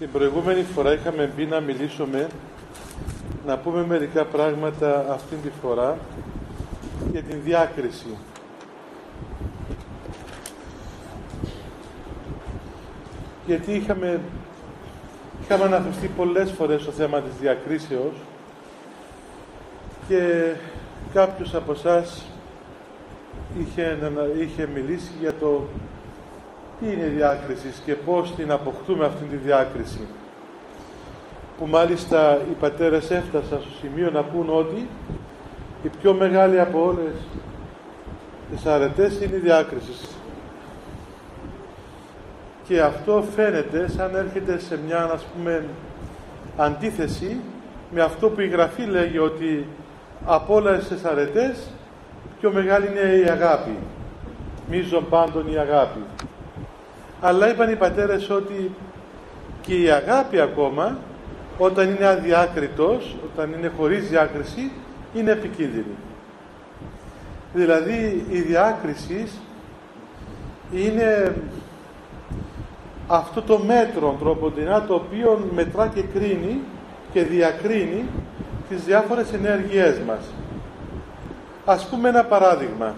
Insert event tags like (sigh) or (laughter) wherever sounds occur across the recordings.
Την προηγούμενη φορά είχαμε μπει να μιλήσουμε, να πούμε μερικά πράγματα αυτήν τη φορά για την διάκριση. Γιατί είχαμε, είχαμε αναφερθεί πολλές φορές στο θέμα της διακρίσεως και κάποιος από εσάς είχε, είχε μιλήσει για το τι είναι η διάκριση και πώς την αποκτούμε αυτή τη διάκριση. Που μάλιστα οι πατέρες έφτασαν στο σημείο να πούν ότι η πιο μεγάλη από όλες τις αρετές είναι η διάκριση. Και αυτό φαίνεται σαν έρχεται σε μια ας πούμε αντίθεση με αυτό που η Γραφή λέγει ότι από όλες τις αρετές πιο μεγάλη είναι η αγάπη. Μίζων πάντων η αγάπη. Αλλά είπαν οι πατέρες ότι και η αγάπη ακόμα όταν είναι αδιάκριτος, όταν είναι χωρίς διάκριση, είναι επικίνδυνη. Δηλαδή η διάκριση είναι αυτό το μέτρο τροποντινά το οποίο μετρά και κρίνει και διακρίνει τις διάφορες ενέργειές μας. Ας πούμε ένα παράδειγμα.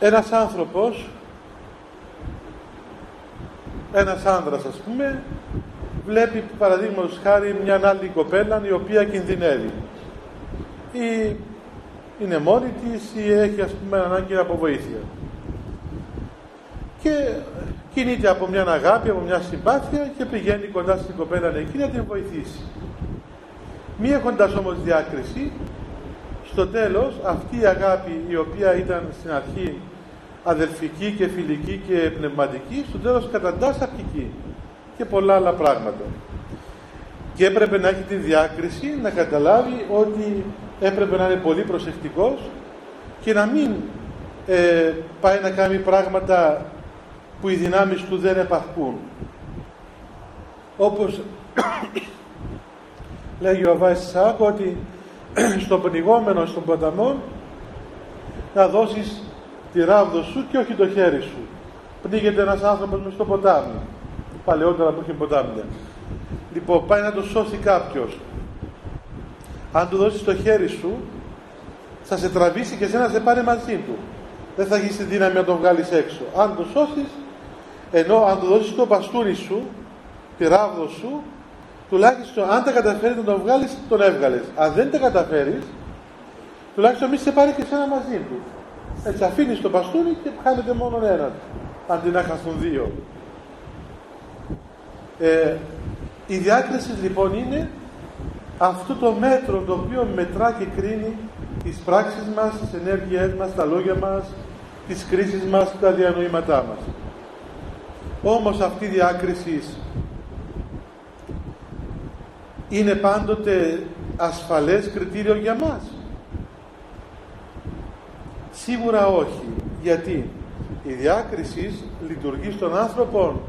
Ένας άνθρωπος ένας άνδρας ας πούμε βλέπει παραδείγματος χάρη μια άλλη κοπέλα η οποία κινδυνεύει. Ή είναι μόνη της ή έχει ας πούμε ανάγκη από βοήθεια. Και κινείται από μια αγάπη, από μια συμπάθεια και πηγαίνει κοντά στην κοπέλα εκεί να την βοηθήσει. Μη έχοντας όμως διάκριση στο τέλος αυτή η αγάπη η οποία ήταν στην αρχή αδελφική και φιλική και πνευματική, στο τέλος καταντάς αρχική και πολλά άλλα πράγματα. Και έπρεπε να έχει τη διάκριση να καταλάβει ότι έπρεπε να είναι πολύ προσεκτικός και να μην ε, πάει να κάνει πράγματα που οι δυνάμεις του δεν επαρκούν. Όπως (coughs) λέγει ο Βάης Σάκ ότι (clears throat) στο πνιγόμενο στον ποταμό να δώσεις τη ράβδο σου και όχι το χέρι σου. Πνίγεται ένας άνθρωπος μες στο ποτάμι. Παλαιότερα που είχε ποτάμια. Λοιπόν, πάει να το σώσει κάποιος. Αν του δώσεις το χέρι σου, θα σε τραβήσει και σένα σε πάρει μαζί του. Δεν θα έχεις τη δύναμη να τον βγάλεις έξω. Αν το σώσεις, ενώ αν του δώσεις το παστούρι σου, τη ράβδο σου, τουλάχιστον αν τα καταφέρεις να τον βγάλεις, τον έβγαλες. Αν δεν τα καταφέρεις, τουλάχιστον μη σε πάρει και σένα μαζί του. Έτσι αφήνεις το μπαστούνι και χάνεται μόνο ένα αντί να χαθούν δύο. Ε, η διάκριση λοιπόν είναι αυτό το μέτρο το οποίο μετρά και κρίνει τις πράξεις μας, τις ενέργειές μας, τα λόγια μας, τις κρίσεις μας, τα διανοήματά μας. Όμως αυτή η διάκριση είναι πάντοτε ασφαλές κριτήριο για μας. Σίγουρα όχι. Γιατί; Η διάκριση λειτουργεί στον άνθρωπο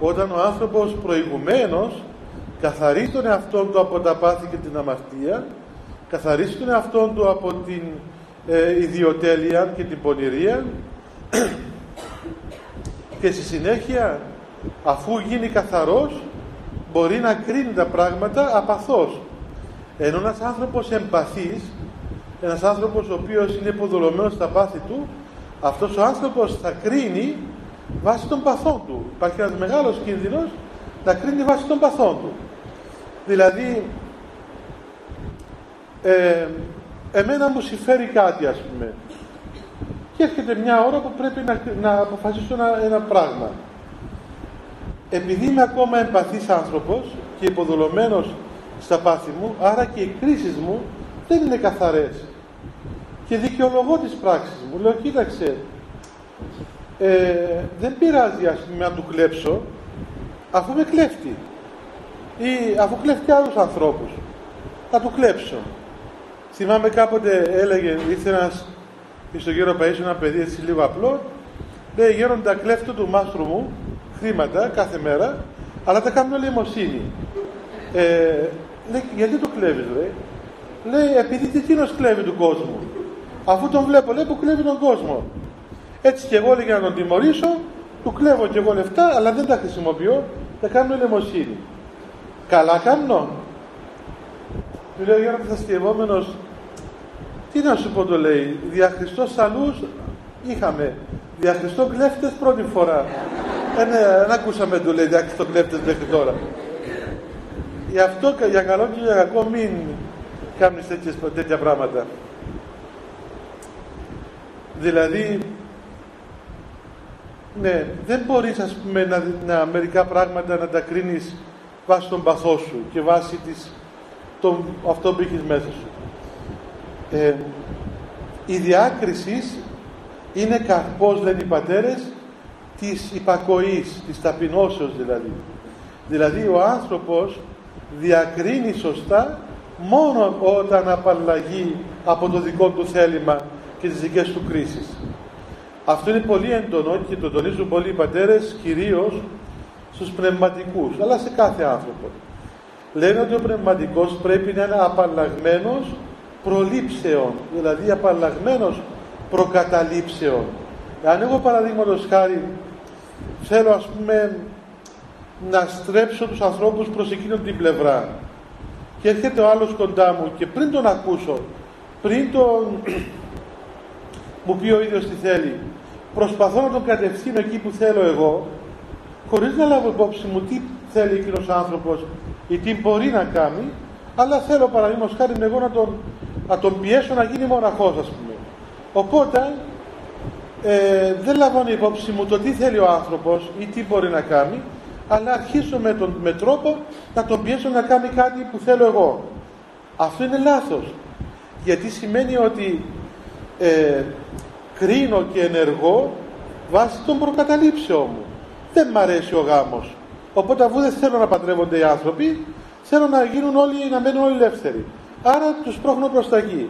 όταν ο άνθρωπος προηγουμένως καθαρίζει τον εαυτό του από τα πάθη και την αμαρτία, καθαρίζει τον εαυτό του από την ε, ιδιοτέλεια και την πονηρία (clears throat) και στη συνέχεια αφού γίνει καθαρός μπορεί να κρίνει τα πράγματα απαθώς. Ενώ ένας άνθρωπος εμπαθής ένας άνθρωπος ο οποίος είναι υποδολωμένος στα πάθη του, αυτός ο άνθρωπος θα κρίνει βάσει των παθών του. Υπάρχει ένας μεγάλος κίνδυνος να κρίνει βάσει των παθών του. Δηλαδή, ε, εμένα μου συμφέρει κάτι ας πούμε και έρχεται μια ώρα που πρέπει να, να αποφασίσω ένα, ένα πράγμα. Επειδή είμαι ακόμα εμπαθής άνθρωπος και υποδολωμένος στα πάθη μου, άρα και οι κρίσεις μου δεν είναι καθαρές. Και δικαιολογώ τις πράξεις μου. Λέω, κοίταξε, ε, δεν πειράζει ας πούμε να του κλέψω, αφού με κλέφτει. Ή αφού κλέφτει άλλους ανθρώπους. Θα του κλέψω. Θυμάμαι κάποτε έλεγε, ήρθε ένας στο γέρο Παΐσιο ένα παιδί έτσι λίγο απλό, λέει γέροντα κλέφτω του μάστρου μου χρήματα κάθε μέρα, αλλά τα κάνω λιμοσύνη. Ε, λέει, γιατί το κλέβεις, λέει; Λέει, επειδή τι τίνος κλέβει του κόσμου. Αφού τον βλέπω, λέει, που κλέβει τον κόσμο. Έτσι και εγώ έλεγα να τον τιμωρήσω, του κλέβω και εγώ λεφτά, αλλά δεν τα χρησιμοποιώ, τα κάνω ελεμοσύνη. Καλά κάνω. Του λέει ο Γιώργος αστευόμενος, τι να σου πω το λέει, δια Χριστός αλλούς είχαμε, δια Χριστό κλέφτες πρώτη φορά. Ε, ναι, δεν ακούσαμε του λέει δια Χριστό κλέφτες μέχρι τώρα. Γι' αυτό για καλό και για κακό μην κάνεις τέτοια πράγματα. Δηλαδή, ναι, δεν μπορείς ας πούμε να, να, μερικά πράγματα να τα κρίνεις βάσει τον παθό σου και βάσει της, τον, αυτό που έχεις μέσα σου. Ε, η διάκρισης είναι καρπός, λένε οι πατέρες, της υπακοής, της ταπεινώσεως δηλαδή. Δηλαδή ο άνθρωπος διακρίνει σωστά μόνο όταν απαλλαγεί από το δικό του θέλημα και τις δικές του κρίσεις. Αυτό είναι πολύ έντονο και το τονίζουν πολλοί οι πατέρες, κυρίως στους πνευματικούς, αλλά σε κάθε άνθρωπο. Λένε ότι ο πνευματικός πρέπει να είναι απαλλαγμένος προλήψεων, δηλαδή απαλλαγμένος προκαταλήψεων. Αν εγώ παραδείγματος χάρη θέλω ας πούμε να στρέψω τους ανθρώπους προς εκείνον την πλευρά και έρχεται ο άλλος κοντά μου και πριν τον ακούσω, πριν τον (clears throat) μου πει ο ίδιος τι θέλει, προσπαθώ να τον κατευθύνω εκεί που θέλω εγώ, χωρίς να λάβω υπόψη μου τι θέλει εκείνος ο άνθρωπος ή τι μπορεί να κάνει, αλλά θέλω παραδείγματος χάρη εγώ να τον, να τον πιέσω να γίνει μοναχός ας πούμε. Οπότε ε, δεν λαμβάνω υπόψη μου το τι θέλει ο άνθρωπος ή τι μπορεί να κάνει, αλλά αρχίσω με, τον, με τρόπο να τον πιέσω να κάνει κάτι που θέλω εγώ. Αυτό είναι λάθος. Γιατί σημαίνει ότι ε, κρίνω και ενεργώ βάσει των προκαταλήψεών μου. Δεν μ' αρέσει ο γάμος. Οπότε αφού δεν θέλω να παντρεύονται οι άνθρωποι, θέλω να γίνουν όλοι, να μένουν όλοι ελεύθεροι. Άρα τους πρόχνω προς τα εκεί.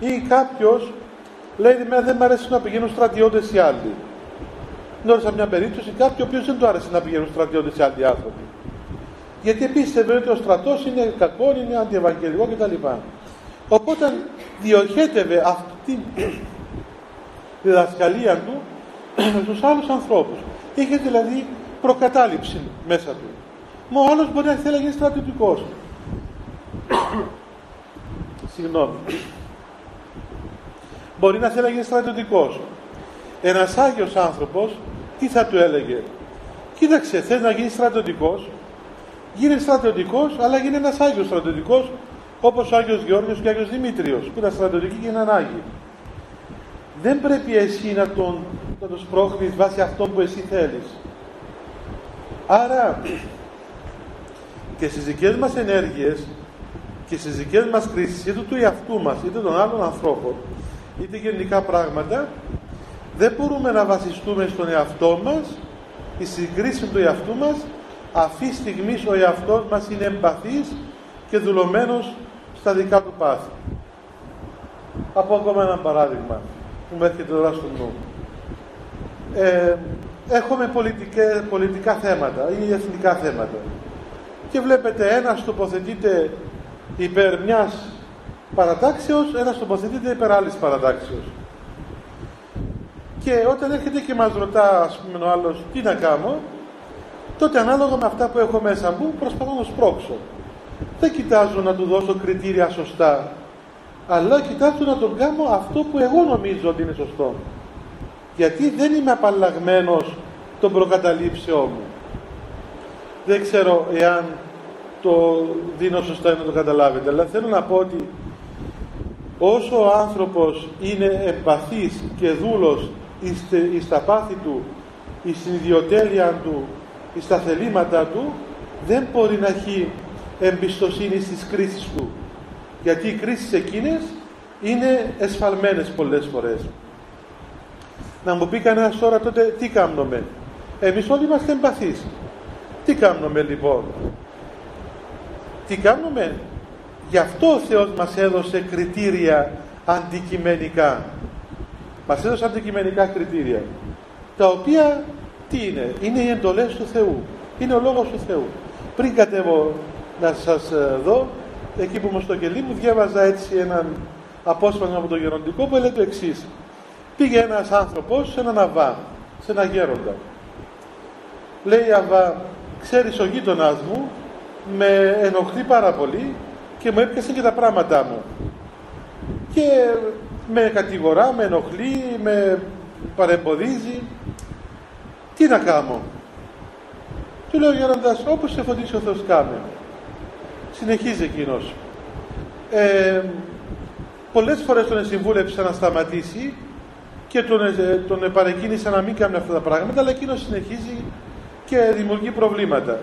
Ή κάποιος λέει δεν μ' αρέσει να πηγαίνουν στρατιώτες οι άλλοι. Γνώρισα μια περίπτωση κάποιου ο οποίος δεν του άρεσε να πηγαίνουν στρατιώτες οι άλλοι άνθρωποι. Γιατί επίσης ότι ο στρατός είναι κακό, είναι αντιευαγγελικό κτλ. Οπότε διοχέτευε αυτή διδασκαλία του στους άλλους ανθρώπους. Είχε δηλαδή προκατάληψη μέσα του. Μα ο άλλος μπορεί να θέλει να γίνει στρατιωτικός. Συγγνώμη. Μπορεί να θέλει να γίνει στρατιωτικός. Ένας Άγιος άνθρωπος τι θα του έλεγε. Κοίταξε, θες να γίνεις στρατιωτικός. Γίνε στρατιωτικός, αλλά γίνει ένας Άγιος στρατιωτικός, όπως ο Άγιος Γεώργιος και ο Άγιος Δημήτριος, που ήταν στρατιωτικοί και έναν Άγιο δεν πρέπει εσύ να τον, να τον σπρώχνεις βάσει αυτό που εσύ θέλεις. Άρα και στις δικές μας ενέργειες και στις δικές μας κρίσεις είτε του εαυτού μας είτε των άλλων ανθρώπων είτε γενικά πράγματα δεν μπορούμε να βασιστούμε στον εαυτό μας η συγκρίση του εαυτού μας αυτή τη στιγμή ο εαυτός μας είναι εμπαθής και δουλωμένος στα δικά του πάθη. Από ακόμα ένα παράδειγμα που με έρχεται τώρα στο νου. Ε, έχουμε πολιτικά θέματα ή εθνικά θέματα. Και βλέπετε ένας τοποθετείται υπέρ μιας παρατάξεως, ένας τοποθετείται υπέρ άλλης παρατάξεως. Και όταν έρχεται και μας ρωτά, ας πούμε, ο άλλος, τι να κάνω, τότε ανάλογα με αυτά που έχω μέσα μου, προσπαθώ να σπρώξω. Δεν κοιτάζω να του δώσω κριτήρια σωστά αλλά κοιτάξτε να τον κάνω αυτό που εγώ νομίζω ότι είναι σωστό. Γιατί δεν είμαι απαλλαγμένος των προκαταλήψεών μου. Δεν ξέρω εάν το δίνω σωστά να το καταλάβετε, αλλά θέλω να πω ότι όσο ο άνθρωπος είναι εμπαθής και δούλος εις τα πάθη του, στην ιδιοτέλεια του, στα θελήματα του, δεν μπορεί να έχει εμπιστοσύνη στις κρίσεις του γιατί οι κρίσεις εκείνες είναι εσφαλμένες πολλές φορές. Να μου πει κανένας τώρα τότε τι κάνουμε. Εμείς όλοι είμαστε εμπαθείς. Τι κάνουμε λοιπόν; Τι κάνουμε. Γι' αυτό ο Θεός μας έδωσε κριτήρια αντικειμενικά. Μας έδωσε αντικειμενικά κριτήρια. Τα οποία τι είναι; Είναι οι εντολές του Θεού. Είναι ο Λόγος του Θεού. Πριν κατέβω να σας ε, δω, εκεί που μου στο κελί μου διάβαζα έτσι έναν απόσπασμα από το γεροντικό που έλεγε το εξής. Πήγε ένας άνθρωπος σε έναν αβά, σε ένα γέροντα λέει η Αβά, ξέρεις ο γείτονα μου με ενοχλεί πάρα πολύ και μου έπιασε και τα πράγματά μου. Και με κατηγορά, με ενοχλεί, με παρεμποδίζει. Τι να κάνω; Του λέω γέροντας, όπως σε φωτίσει ο Θεός κάνε. Συνεχίζει εκείνος. Ε, πολλές φορές τον συμβούλεψα να σταματήσει και τον, ε, τον παρεκκίνησα να μην κάνει αυτά τα πράγματα, αλλά εκείνος συνεχίζει και δημιουργεί προβλήματα.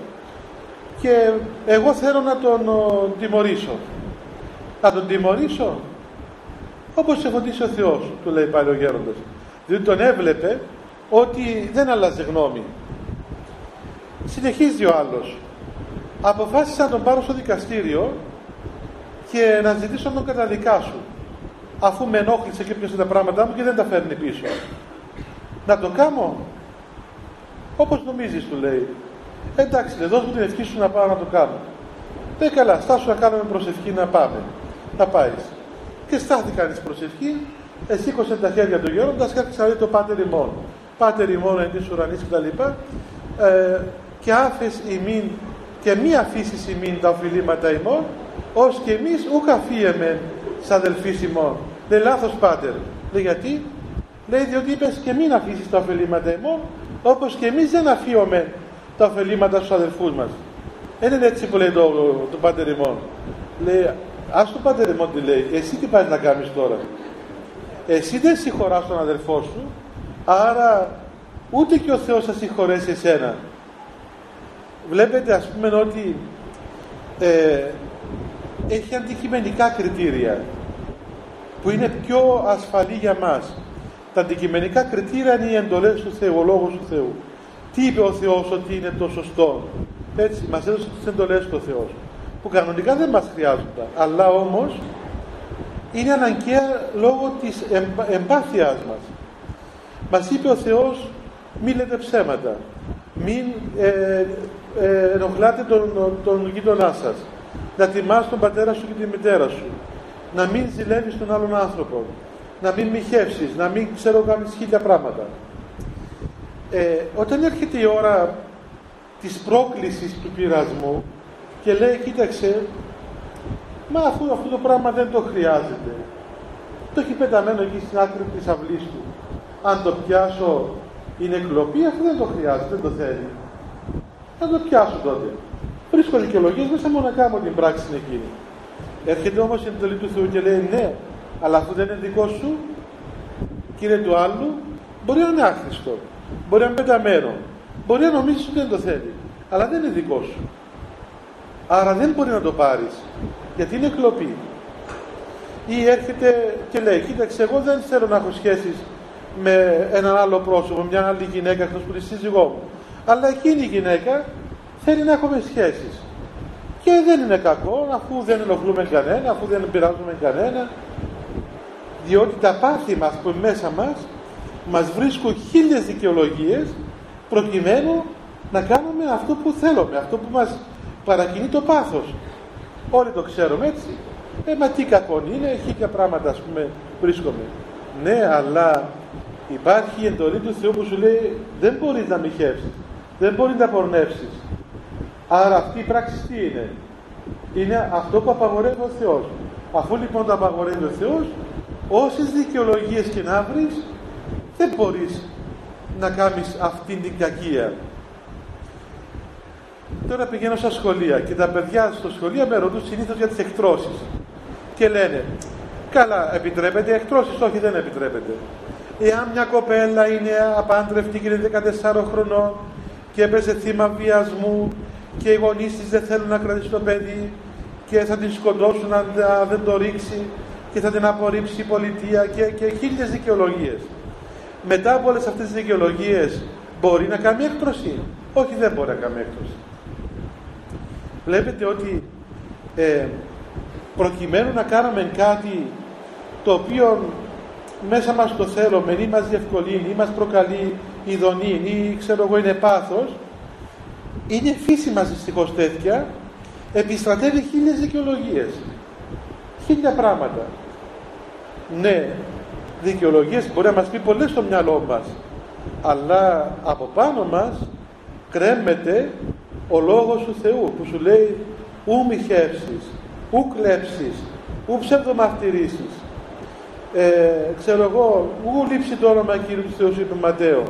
Και εγώ θέλω να τον τιμωρήσω. Να τον τιμωρήσω; Όπως σε φωτίσει ο Θεός, του λέει πάλι ο γέροντας. Διότι τον έβλεπε ότι δεν άλλαζε γνώμη. Συνεχίζει ο άλλος. Αποφάσισα να τον πάρω στο δικαστήριο και να ζητήσω να τον καταδικάσω. Αφού με ενόχλησε και έπιασε τα πράγματά μου και δεν τα φέρνει πίσω. Να το κάνω; Όπως νομίζεις του λέει. Εντάξει, λέει, δώσ' μου την ευχή σου να πάω να το κάνω. Δεν καλά, στάσου να κάνουμε προσευχή να πάμε. Να πάεις. Και στάθηκαν εις προσευχή, εσήκωσε τα χέρια του γέροντας και άρχισε να λέει το πάτερ ημών. Πάτερ ημών εν της ουρανής κτλ. Ε, και άφες ημίν και μη αφήσεις ημίν τα οφειλήματα ημών, ως και εμείς ούκ αφίεμεν σ' αδελφής ημών. Λέει λάθος πάτερ. Λέει γιατί; Λέει διότι είπες και μην αφήσεις τα ωφελήματα ημών, όπως και εμείς δεν αφίωμε τα ωφελήματα στους αδελφούς μας. Δεν είναι έτσι που λέει το, το πάτερ ημών. Λέει, ας το πάτερ ημών τι λέει, εσύ τι πάει να κάνεις τώρα; Εσύ δεν συγχωράς τον αδελφό σου, άρα ούτε και ο Θεός θα συγχωρέσει εσένα. Βλέπετε ας πούμε ότι ε, έχει αντικειμενικά κριτήρια που είναι πιο ασφαλή για μας. Τα αντικειμενικά κριτήρια είναι οι εντολές του Θεού, ο Λόγος του Θεού. Τι είπε ο Θεός ότι είναι το σωστό; Έτσι, μας έδωσε τις εντολές του Θεός. Που κανονικά δεν μας χρειάζονται. Αλλά όμως είναι αναγκαία λόγω της εμπάθειάς μας. Μας είπε ο Θεός μην λέτε ψέματα. Μην ε, ε, ενοχλάτε τον, τον γείτονά σας. Να τιμάς τον πατέρα σου και τη μητέρα σου. Να μην ζηλεύεις τον άλλον άνθρωπο. Να μην μοιχεύσεις. Να μην ξέρω κάνεις χίλια πράγματα. Ε, όταν έρχεται η ώρα της πρόκλησης του πειρασμού και λέει κοίταξε μα αφού αυτό το πράγμα δεν το χρειάζεται το έχει πεταμένο εκεί στην άκρη της αυλής του αν το πιάσω είναι κλοπή αφού δεν το χρειάζεται, δεν το θέλει θα το πιάσω τότε βρίσκω δικαιολογίε μέσα μόνο να κάνω την πράξη εκείνη έρχεται όμως η εντολή του Θεού και λέει ναι αλλά αφού δεν είναι δικό σου κύριε του άλλου μπορεί να είναι άχρηστο Μπορεί να είναι πεταμένο. Μπορεί να νομίζεις ότι δεν το θέλει. Αλλά δεν είναι δικό σου. Άρα δεν μπορεί να το πάρεις. Γιατί είναι κλοπή. Ή έρχεται και λέει, κοίταξε, εγώ δεν θέλω να έχω σχέσεις με έναν άλλο πρόσωπο, μια άλλη γυναίκα εκτός που είναι σύζυγός μου. Αλλά εκείνη η γυναίκα θέλει να έχουμε σχέσεις. Και δεν είναι κακό, αφού δεν ενοχλούμε κανένα, αφού δεν πειράζουμε κανένα. Διότι τα πάθη μας που είναι μέσα μας μας βρίσκουν χίλιες δικαιολογίες προκειμένου να κάνουμε αυτό που θέλουμε, αυτό που μας παρακινεί το πάθος. Όλοι το ξέρουμε έτσι. Ε, μα τι κακό είναι, χίλια πράγματα ας πούμε βρίσκομαι. Ναι, αλλά υπάρχει η εντολή του Θεού που σου λέει δεν μπορείς να μοιχεύσεις, δεν μπορείς να πορνεύσεις. Άρα αυτή η πράξη τι είναι; Είναι αυτό που απαγορεύει ο Θεός. Αφού λοιπόν το απαγορεύει ο Θεός, όσες δικαιολογίες και να βρεις, δεν μπορείς να κάνεις αυτήν την κακία. Τώρα πηγαίνω στα σχολεία και τα παιδιά στο σχολείο με ρωτούν συνήθως για τις εκτρώσεις. Και λένε, καλά, επιτρέπεται εκτρώσεις, όχι δεν επιτρέπεται. Εάν μια κοπέλα είναι απάντρευτη και είναι 14 χρονών και έπεσε θύμα βιασμού και οι γονείς της δεν θέλουν να κρατήσει το παιδί και θα την σκοτώσουν αν δεν το ρίξει και θα την απορρίψει η πολιτεία και, και χίλιες δικαιολογίες μετά από όλες αυτές τις δικαιολογίες μπορεί να κάνει έκτρωση; Όχι δεν μπορεί να κάνει έκτρωση. Βλέπετε ότι ε, προκειμένου να κάνουμε κάτι το οποίο μέσα μας το θέλουμε ή μας διευκολύνει ή μας προκαλεί ειδονή ή ξέρω εγώ είναι πάθος είναι φύση μας δυστυχώς τέτοια επιστρατεύει χίλιες δικαιολογίες. Χίλια πράγματα. Ναι δικαιολογίες μπορεί να μας πει πολλές στο μυαλό μας αλλά από πάνω μας κρέμεται ο λόγος του Θεού που σου λέει ου μοιχεύσεις, ου κλέψεις, ου ψευδομαρτυρήσεις. Ε, ξέρω εγώ, ου λείψει το όνομα Κύριου του Θεού σου είπε Ματέο.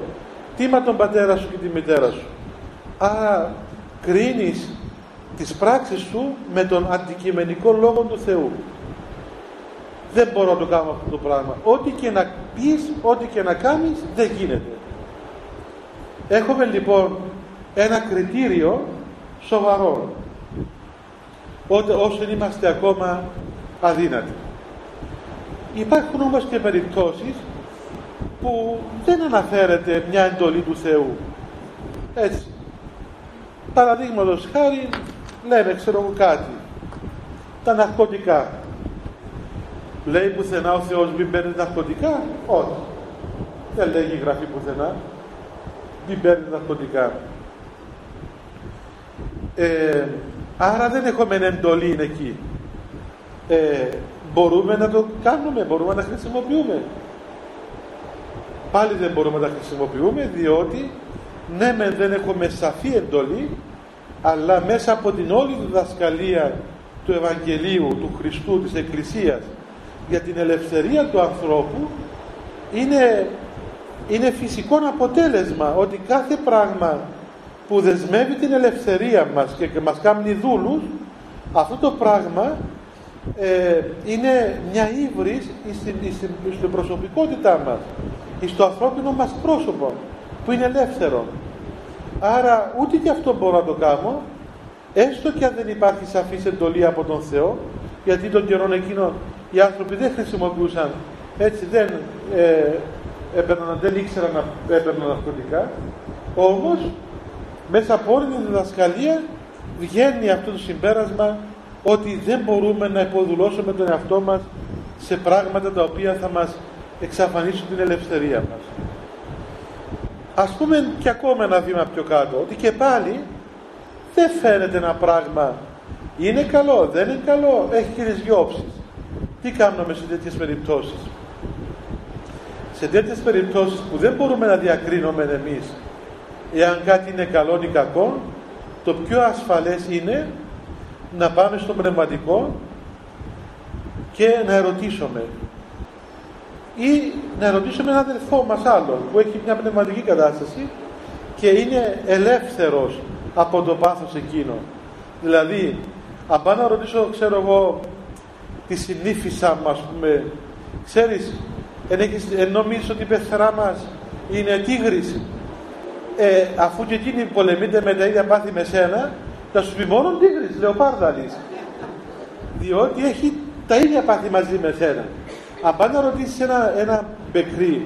Τίμα τον πατέρα σου και τη μητέρα σου. Άρα κρίνεις τις πράξεις σου με τον αντικειμενικό λόγο του Θεού. Δεν μπορώ να το κάνω αυτό το πράγμα. Ό,τι και να πεις, ό,τι και να κάνεις, δεν γίνεται. Έχουμε λοιπόν ένα κριτήριο σοβαρό όσο είμαστε ακόμα αδύνατοι. Υπάρχουν όμως και περιπτώσεις που δεν αναφέρεται μια εντολή του Θεού. Έτσι. Παραδείγματος χάρη λέμε ξέρω εγώ κάτι. Τα ναρκωτικά. Λέει πουθενά ο Θεός μην παίρνει ναρκωτικά; Όχι. Δεν λέγει η γραφή πουθενά. Μην παίρνει ναρκωτικά. Ε, άρα δεν έχουμε εντολή εκεί. Ε, μπορούμε να το κάνουμε, μπορούμε να χρησιμοποιούμε. Πάλι δεν μπορούμε να τα χρησιμοποιούμε διότι ναι με δεν έχουμε σαφή εντολή αλλά μέσα από την όλη διδασκαλία του Ευαγγελίου, του Χριστού, της Εκκλησίας για την ελευθερία του ανθρώπου είναι, είναι φυσικό αποτέλεσμα ότι κάθε πράγμα που δεσμεύει την ελευθερία μας και, και μας κάνει δούλους αυτό το πράγμα ε, είναι μια ύβρις στην, στην, στην προσωπικότητά μας στο ανθρώπινο μας πρόσωπο που είναι ελεύθερο. Άρα ούτε και αυτό μπορώ να το κάνω έστω και αν δεν υπάρχει σαφής εντολή από τον Θεό γιατί τον καιρό εκείνο οι άνθρωποι δεν χρησιμοποιούσαν έτσι δεν ε, έπαιρναν, δεν ήξεραν να έπαιρναν ναρκωτικά. Όμως μέσα από όλη την διδασκαλία βγαίνει αυτό το συμπέρασμα ότι δεν μπορούμε να υποδουλώσουμε τον εαυτό μας σε πράγματα τα οποία θα μας εξαφανίσουν την ελευθερία μας. Ας πούμε και ακόμα ένα βήμα πιο κάτω, ότι και πάλι δεν φαίνεται ένα πράγμα είναι καλό, δεν είναι καλό, έχει και τις Τι κάνουμε σε τέτοιες περιπτώσεις; Σε τέτοιες περιπτώσεις που δεν μπορούμε να διακρίνουμε εμείς εάν κάτι είναι καλό ή κακό, το πιο ασφαλές είναι να πάμε στο πνευματικό και να ερωτήσουμε ή να ρωτήσουμε έναν αδελφό μας άλλον που έχει μια πνευματική κατάσταση και είναι ελεύθερος από το πάθος εκείνο. Δηλαδή, αν πάω να ρωτήσω, ξέρω εγώ, τη συνήθισα μου, ας πούμε, ξέρεις, εν, έχεις, νομίζεις ότι η πεθερά μας είναι τίγρης, ε, αφού και εκείνη πολεμείται με τα ίδια πάθη με σένα, θα σου πει μόνο τίγρης, λεοπάρδαλης. Διότι έχει τα ίδια πάθη μαζί με σένα. Αν πάει να ρωτήσεις ένα, ένα μπεκρί,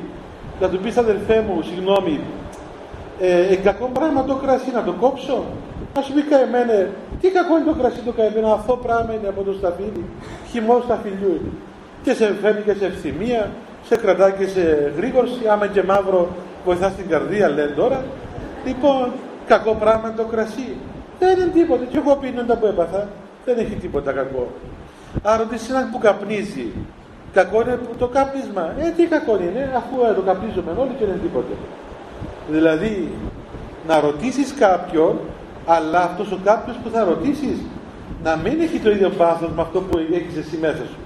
να του πεις αδελφέ μου, συγγνώμη, ε, ε, κακό πράγμα το κρασί, να το κόψω; Να σου πει καημένε, τι κακό είναι το κρασί το καημένο, αυτό πράγμα είναι από το σταφύλι, χυμό σταφυλιού. Και σε φέρνει και σε ευθυμία, σε κρατάει και σε γρήγορση, άμα και μαύρο βοηθά στην καρδία, λένε τώρα. Λοιπόν, κακό πράγμα είναι το κρασί. Δεν είναι τίποτα. Και εγώ πίνοντα που έπαθα, δεν έχει τίποτα κακό. Αν ρωτήσει έναν που καπνίζει, κακό είναι το καπνίσμα. Ε, τι κακό είναι, αφού ε, το καπνίζουμε όλοι και δεν είναι τίποτα. Δηλαδή, να ρωτήσεις κάποιον, αλλά αυτός ο κάποιος που θα ρωτήσεις να μην έχει το ίδιο πάθος με αυτό που έχεις εσύ μέσα σου.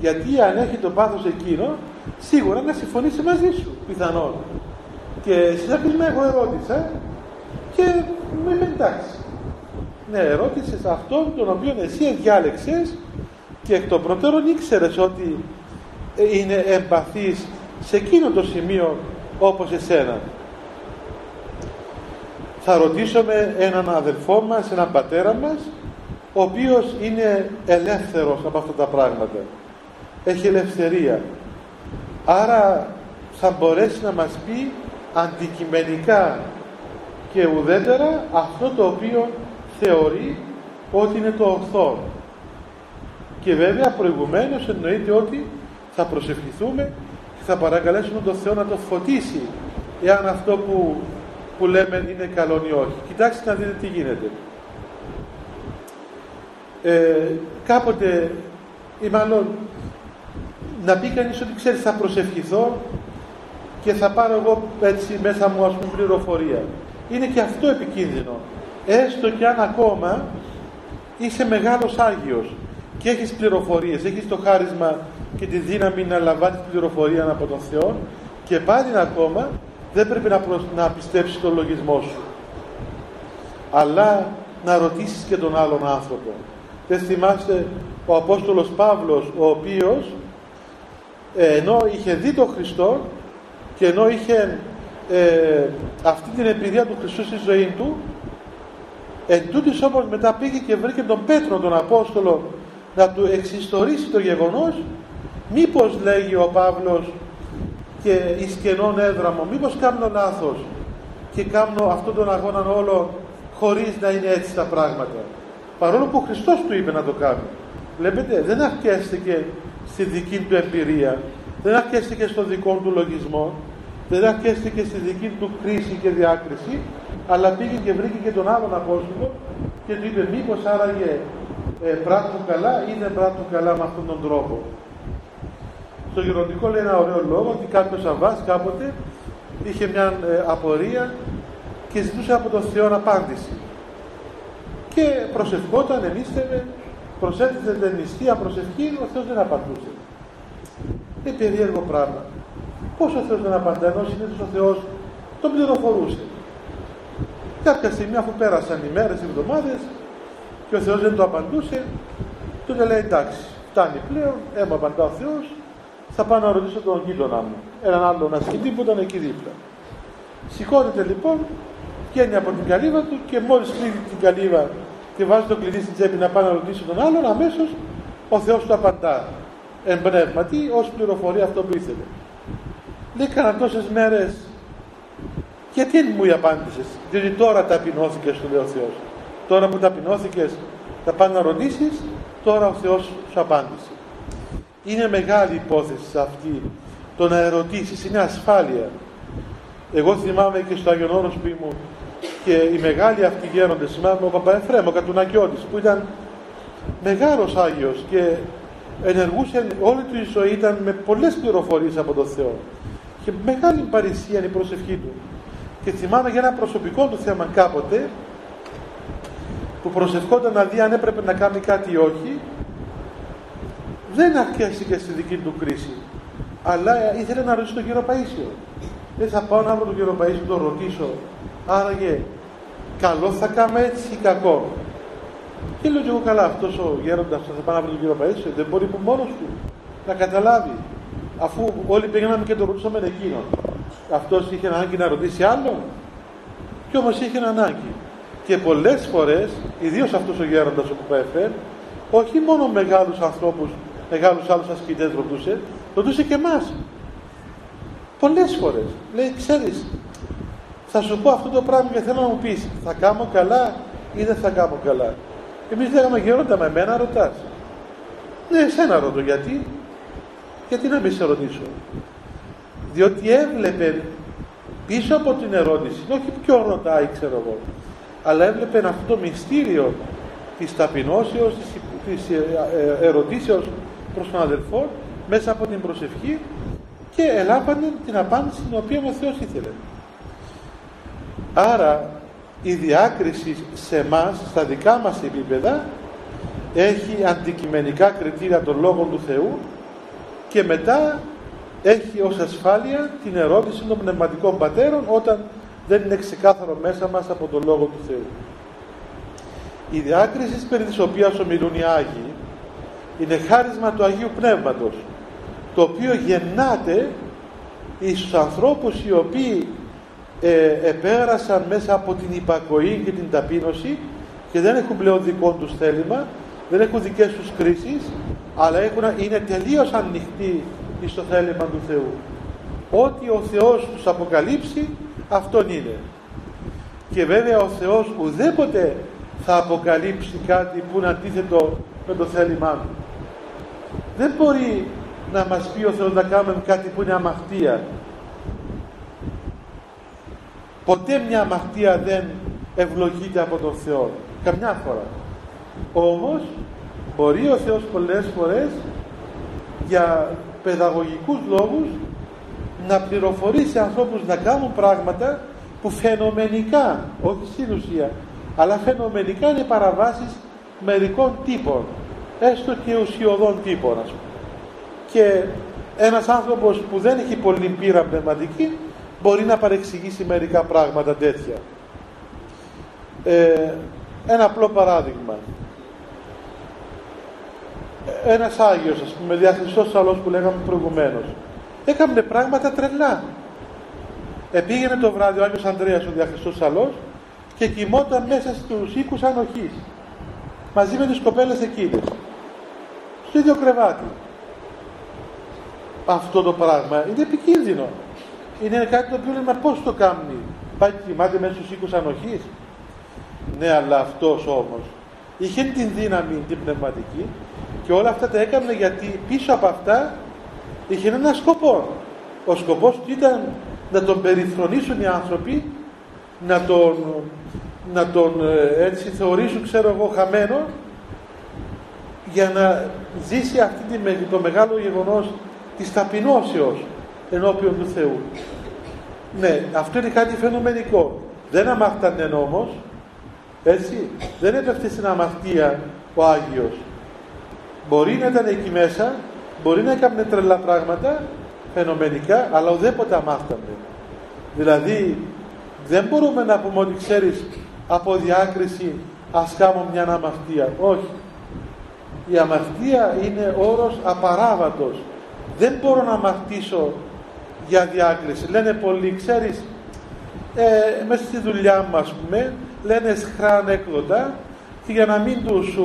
Γιατί αν έχει το πάθος εκείνο, σίγουρα να συμφωνήσει μαζί σου, πιθανόν. Και εσύ θα πεις, εγώ ερώτησα και με είπε εντάξει. Ναι, ερώτησες αυτόν τον οποίο εσύ διάλεξες και εκ των προτέρων ήξερες ότι είναι εμπαθής σε εκείνο το σημείο όπως εσένα. Θα ρωτήσουμε έναν αδελφό μας, έναν πατέρα μας, ο οποίος είναι ελεύθερος από αυτά τα πράγματα. Έχει ελευθερία. Άρα θα μπορέσει να μας πει αντικειμενικά και ουδέτερα αυτό το οποίο θεωρεί ότι είναι το ορθό. Και βέβαια προηγουμένως εννοείται ότι θα προσευχηθούμε και θα παρακαλέσουμε τον Θεό να το φωτίσει εάν αυτό που, που λέμε είναι καλό ή όχι. Κοιτάξτε να δείτε τι γίνεται. Ε, κάποτε ή μάλλον να πει κανείς ότι ξέρεις θα προσευχηθώ και θα πάρω εγώ έτσι μέσα μου ας πούμε πληροφορία. είναι και αυτό επικίνδυνο. Έστω και αν ακόμα είσαι μεγάλος Άγιος και έχεις πληροφορίες, έχεις το χάρισμα και τη δύναμη να λαμβάνεις πληροφορία από τον Θεό και πάλι ακόμα δεν πρέπει να, προσ... να πιστέψεις τον λογισμό σου. Αλλά να ρωτήσεις και τον άλλον άνθρωπο. Δεν θυμάστε ο Απόστολος Παύλος ο οποίος ε, ενώ είχε δει τον Χριστό και ενώ είχε ε, αυτή την εμπειρία του Χριστού στη ζωή του εν τούτης όμως μετά πήγε και βρήκε τον Πέτρο τον Απόστολο να του εξιστορήσει το γεγονός μήπως λέγει ο Παύλος και εις κενόν έδραμο μήπως κάνω λάθος και κάνω αυτόν τον αγώνα όλο χωρίς να είναι έτσι τα πράγματα. Παρόλο που ο Χριστός του είπε να το κάνει. Βλέπετε δεν αρκέστηκε στη δική του εμπειρία δεν αρκέστηκε στο δικό του λογισμό δεν αρκέστηκε στη δική του κρίση και διάκριση αλλά πήγε και βρήκε και τον άλλον Απόστολο και του είπε μήπως άραγε ε, πράττουν καλά ή δεν πράττουν καλά με αυτόν τον τρόπο. Στο γεροντικό λέει ένα ωραίο λόγο ότι κάποιος Αβάς κάποτε είχε μια ε, απορία και ζητούσε από τον Θεό απάντηση. Και προσευχόταν, ενίστευε, προσέθεσε την νηστεία προσευχή, ο Θεός δεν απαντούσε. Είναι περίεργο πράγμα. Πώς ο Θεός δεν απαντά, ενώ συνήθως ο Θεός τον πληροφορούσε. Κάποια στιγμή αφού πέρασαν οι μέρες, οι εβδομάδες και ο Θεός δεν το απαντούσε, τότε λέει εντάξει, φτάνει πλέον, έμα απαντά ο Θεός, θα πάω να ρωτήσω τον γείτονά μου, έναν άλλον ασκητή που ήταν εκεί δίπλα. Σηκώνεται λοιπόν, βγαίνει από την καλύβα του και μόλις κλείνει την καλύβα και βάζει το κλειδί στην τσέπη να πάει να ρωτήσει τον άλλον, αμέσως ο Θεός του απαντά εμπνεύματι ως πληροφορία αυτό που ήθελε. Λέει κανένα τόσες μέρες γιατί μου η απάντησες, Διότι τώρα ταπεινώθηκες, του λέει ο Θεός. Τώρα που ταπεινώθηκες, θα πάνε να ρωτήσεις, τώρα ο Θεός σου απάντησε. Είναι μεγάλη υπόθεση αυτή το να ερωτήσεις, είναι ασφάλεια. Εγώ θυμάμαι και στο Άγιον Όρος που ήμουν και οι μεγάλοι αυτοί γέροντες, θυμάμαι ο Παπαεφρέμ, ο Κατουνακιώτης, που ήταν μεγάλος Άγιος και ενεργούσε όλη του η ζωή, ήταν με πολλές πληροφορίες από τον Θεό. Και μεγάλη παρησία η προσευχή του. Και θυμάμαι για ένα προσωπικό του θέμα κάποτε που προσευχόταν να δει αν έπρεπε να κάνει κάτι ή όχι δεν αρκέστηκε στη δική του κρίση αλλά ήθελε να ρωτήσει τον κύριο Παΐσιο δεν θα πάω να βρω τον κύριο Παΐσιο τον ρωτήσω άραγε καλό θα κάνουμε έτσι ή κακό. Και λέω και εγώ καλά αυτός ο γέροντας θα πάω να βρω τον κύριο Παΐσιο δεν μπορεί που μόνος του να καταλάβει αφού όλοι πήγαμε και τον ρωτούσαμε εκείνον. Αυτός είχε ανάγκη να ρωτήσει άλλον και όμως είχε ανάγκη. Και πολλές φορές ιδίως αυτός ο γέροντας ο Κουπέφερ όχι μόνο μεγάλους ανθρώπους μεγάλους άλλους ασκητές ρωτούσε ρωτούσε και εμάς. Πολλές φορές. Λέει ξέρεις θα σου πω αυτό το πράγμα και θέλω να μου πεις θα κάνω καλά ή δεν θα κάνω καλά εμείς λέγαμε γέροντα με μένα ρωτάς ναι εσένα ρωτώ γιατί; Γιατί να μην σε ρωτήσω; Διότι έβλεπε πίσω από την ερώτηση, όχι ποιο ρωτάει ξέρω εγώ, αλλά έβλεπε αυτό το μυστήριο της ταπεινώσεως, της ε, ε, ερωτήσεως προς τον αδελφό μέσα από την προσευχή και ελάμβανε την απάντηση την οποία ο Θεός ήθελε. Άρα η διάκριση σε εμάς στα δικά μας επίπεδα έχει αντικειμενικά κριτήρια των λόγων του Θεού και μετά έχει ως ασφάλεια την ερώτηση των πνευματικών πατέρων όταν δεν είναι ξεκάθαρο μέσα μας από τον Λόγο του Θεού. Η διάκριση περί της οποίας ομιλούν οι Άγιοι είναι χάρισμα του Αγίου Πνεύματος το οποίο γεννάται στους ανθρώπους οι οποίοι ε, επέρασαν μέσα από την υπακοή και την ταπείνωση και δεν έχουν πλέον δικό τους θέλημα, δεν έχουν δικές τους κρίσεις, αλλά έχουν, είναι τελείως ανοιχτοί στο θέλημα του Θεού. Ό,τι ο Θεός τους αποκαλύψει, αυτόν είναι. Και βέβαια ο Θεός ουδέποτε θα αποκαλύψει κάτι που είναι αντίθετο με το θέλημά του. Δεν μπορεί να μας πει ο Θεός να κάνουμε κάτι που είναι αμαρτία. Ποτέ μια αμαρτία δεν ευλογείται από τον Θεό. Καμιά φορά. Όμως μπορεί ο Θεός πολλές φορές για παιδαγωγικούς λόγους να πληροφορήσει ανθρώπους να κάνουν πράγματα που φαινομενικά, όχι στην ουσία, αλλά φαινομενικά είναι παραβάσεις μερικών τύπων, έστω και ουσιοδών τύπων, ας πούμε. Και ένας άνθρωπος που δεν έχει πολύ πείρα πνευματική μπορεί να παρεξηγήσει μερικά πράγματα τέτοια. Ε, ένα απλό παράδειγμα. Ένας Άγιος, ας πούμε, διαχριστός Σαλός που λέγαμε προηγουμένως, έκανε πράγματα τρελά. Επήγαινε το βράδυ ο Άγιος Ανδρέας ο διαχριστός Σαλός και κοιμόταν μέσα στους οίκους ανοχής μαζί με τις κοπέλες εκείνες στο ίδιο κρεβάτι αυτό το πράγμα είναι επικίνδυνο είναι κάτι το οποίο λέμε πώς το κάνει; Πάει και κοιμάται μέσα στους οίκους ανοχής. Ναι αλλά αυτός όμως είχε την δύναμη την πνευματική και όλα αυτά τα έκανε γιατί πίσω από αυτά είχε ένα σκοπό. Ο σκοπός του ήταν να τον περιφρονήσουν οι άνθρωποι να τον, να τον ε, έτσι θεωρήσουν ξέρω εγώ χαμένο για να ζήσει αυτή το μεγάλο γεγονός της ταπεινώσεως ενώπιον του Θεού. Ναι, αυτό είναι κάτι φαινομενικό. Δεν αμάχτανε όμως, έτσι, δεν έπεφτε στην αμαρτία ο Άγιος. Μπορεί να ήταν εκεί μέσα, μπορεί να έκανε τρελά πράγματα, φαινομενικά, αλλά ουδέποτε αμάχτανε. Δηλαδή, δεν μπορούμε να πούμε ότι ξέρεις από διάκριση ας κάνω μια αμαρτία. Όχι. Η αμαρτία είναι όρος απαράβατος. Δεν μπορώ να αμαρτήσω για διάκριση. Λένε πολλοί, ξέρεις, ε, μέσα στη δουλειά μου ας πούμε, λένε σχρά ανέκδοτα και για να μην τους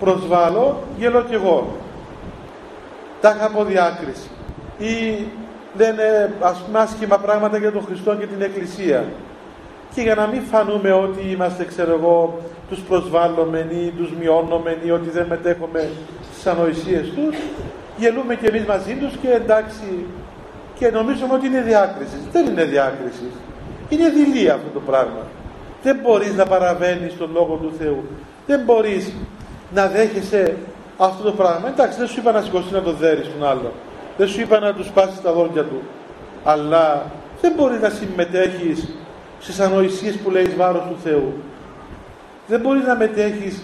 προσβάλλω, γελώ κι εγώ. Τα είχα από διάκριση. Ή λένε ας πούμε άσχημα πράγματα για τον Χριστό και την Εκκλησία. Και για να μην φανούμε ότι είμαστε, ξέρω εγώ, τους προσβάλλομενοι, τους μειώνομενοι, ότι δεν μετέχουμε στις ανοησίες τους, γελούμε και εμείς μαζί τους και εντάξει, και νομίζουμε ότι είναι διάκρισης. Δεν είναι διάκρισης. Είναι δειλία αυτό το πράγμα. Δεν μπορείς να παραβαίνεις τον Λόγο του Θεού. Δεν μπορείς να δέχεσαι αυτό το πράγμα. Εντάξει, δεν σου είπα να σηκωθείς να το δέρεις τον άλλο. Δεν σου είπα να του σπάσεις τα δόντια του. Αλλά δεν μπορείς να συμμετέχεις στις ανοησίες που λέει βάρος του Θεού. Δεν μπορείς να μετέχεις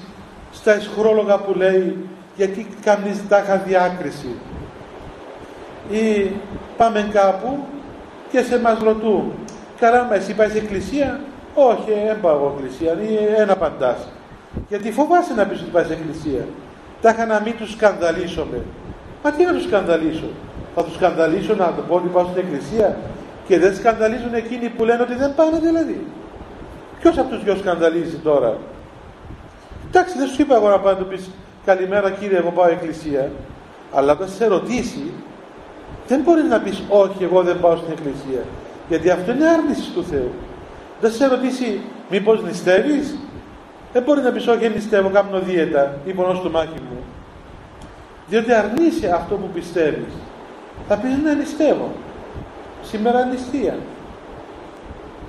στα εσχρόλογα που λέει γιατί κανείς τάχα διάκριση. Ή πάμε κάπου και σε μας ρωτούν καλά μα εσύ πάεις σε εκκλησία; Όχι δεν πάω εγώ εκκλησία ή ένα απαντάς γιατί φοβάσαι να πεις ότι πάεις σε εκκλησία τάχα να μην τους σκανδαλίσουμε Μα τι να τους σκανδαλίσω; Θα τους σκανδαλίσω να το πω ότι πάω στην εκκλησία και δεν σκανδαλίζουν εκείνοι που λένε ότι δεν πάνε δηλαδή. Ποιος από τους δυο σκανδαλίζει τώρα; Εντάξει, δεν σου είπα εγώ να πάω να του πεις Καλημέρα κύριε, εγώ πάω εκκλησία. Αλλά όταν σε ρωτήσει, δεν μπορείς να πεις Όχι, εγώ δεν πάω στην εκκλησία. Γιατί αυτό είναι άρνηση του Θεού. Δεν σε ρωτήσει, Μήπως νηστεύεις, δεν μπορεί να πεις Όχι, δεν νηστεύω, κάνω δίαιτα ή πονώ στο μάχη μου διότι αρνείσαι αυτό που πιστεύεις. Θα πεις ναι νηστεύω. Σήμερα νηστεία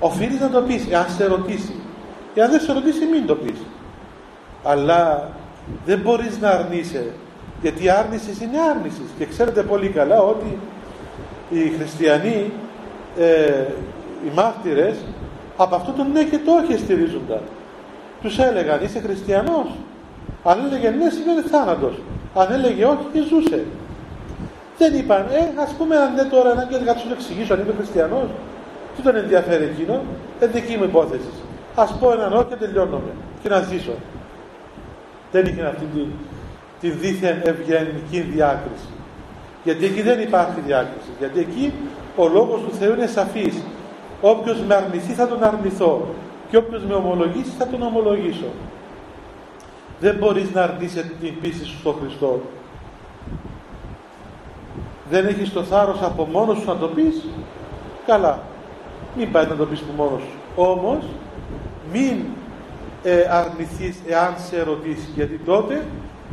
οφείλεις να το πεις εάν σε ρωτήσει. Εάν δεν σε ρωτήσει μην το πεις. Αλλά δεν μπορείς να αρνείσαι γιατί η άρνησης είναι άρνησης και ξέρετε πολύ καλά ότι οι χριστιανοί ε, οι μάρτυρες από αυτό το ναι και το όχι στηρίζονταν τους έλεγαν είσαι χριστιανός αν έλεγε ναι σημαίνει θάνατος αν έλεγε όχι και ζούσε. Δεν είπαν, ε, ας πούμε, αν δεν τώρα ανάγκη να σου εξηγήσω αν είμαι χριστιανός, τι τον ενδιαφέρει εκείνο, δεν δική μου υπόθεση. Α πω έναν όχι και τελειώνομαι και να ζήσω. Δεν είχε αυτή τη, τη δίθεν ευγενική διάκριση. Γιατί εκεί δεν υπάρχει διάκριση. Γιατί εκεί ο λόγος του Θεού είναι σαφής. Όποιος με αρνηθεί θα τον αρνηθώ. Και όποιος με ομολογήσει θα τον ομολογήσω. Δεν μπορείς να αρνείσαι την πίστη σου στον Χριστό. Δεν έχεις το θάρρος από μόνος σου να το πεις. Καλά. Μην πάει να το πεις από μόνος σου. Όμως, μην ε, αρνηθείς εάν σε ρωτήσει. Γιατί τότε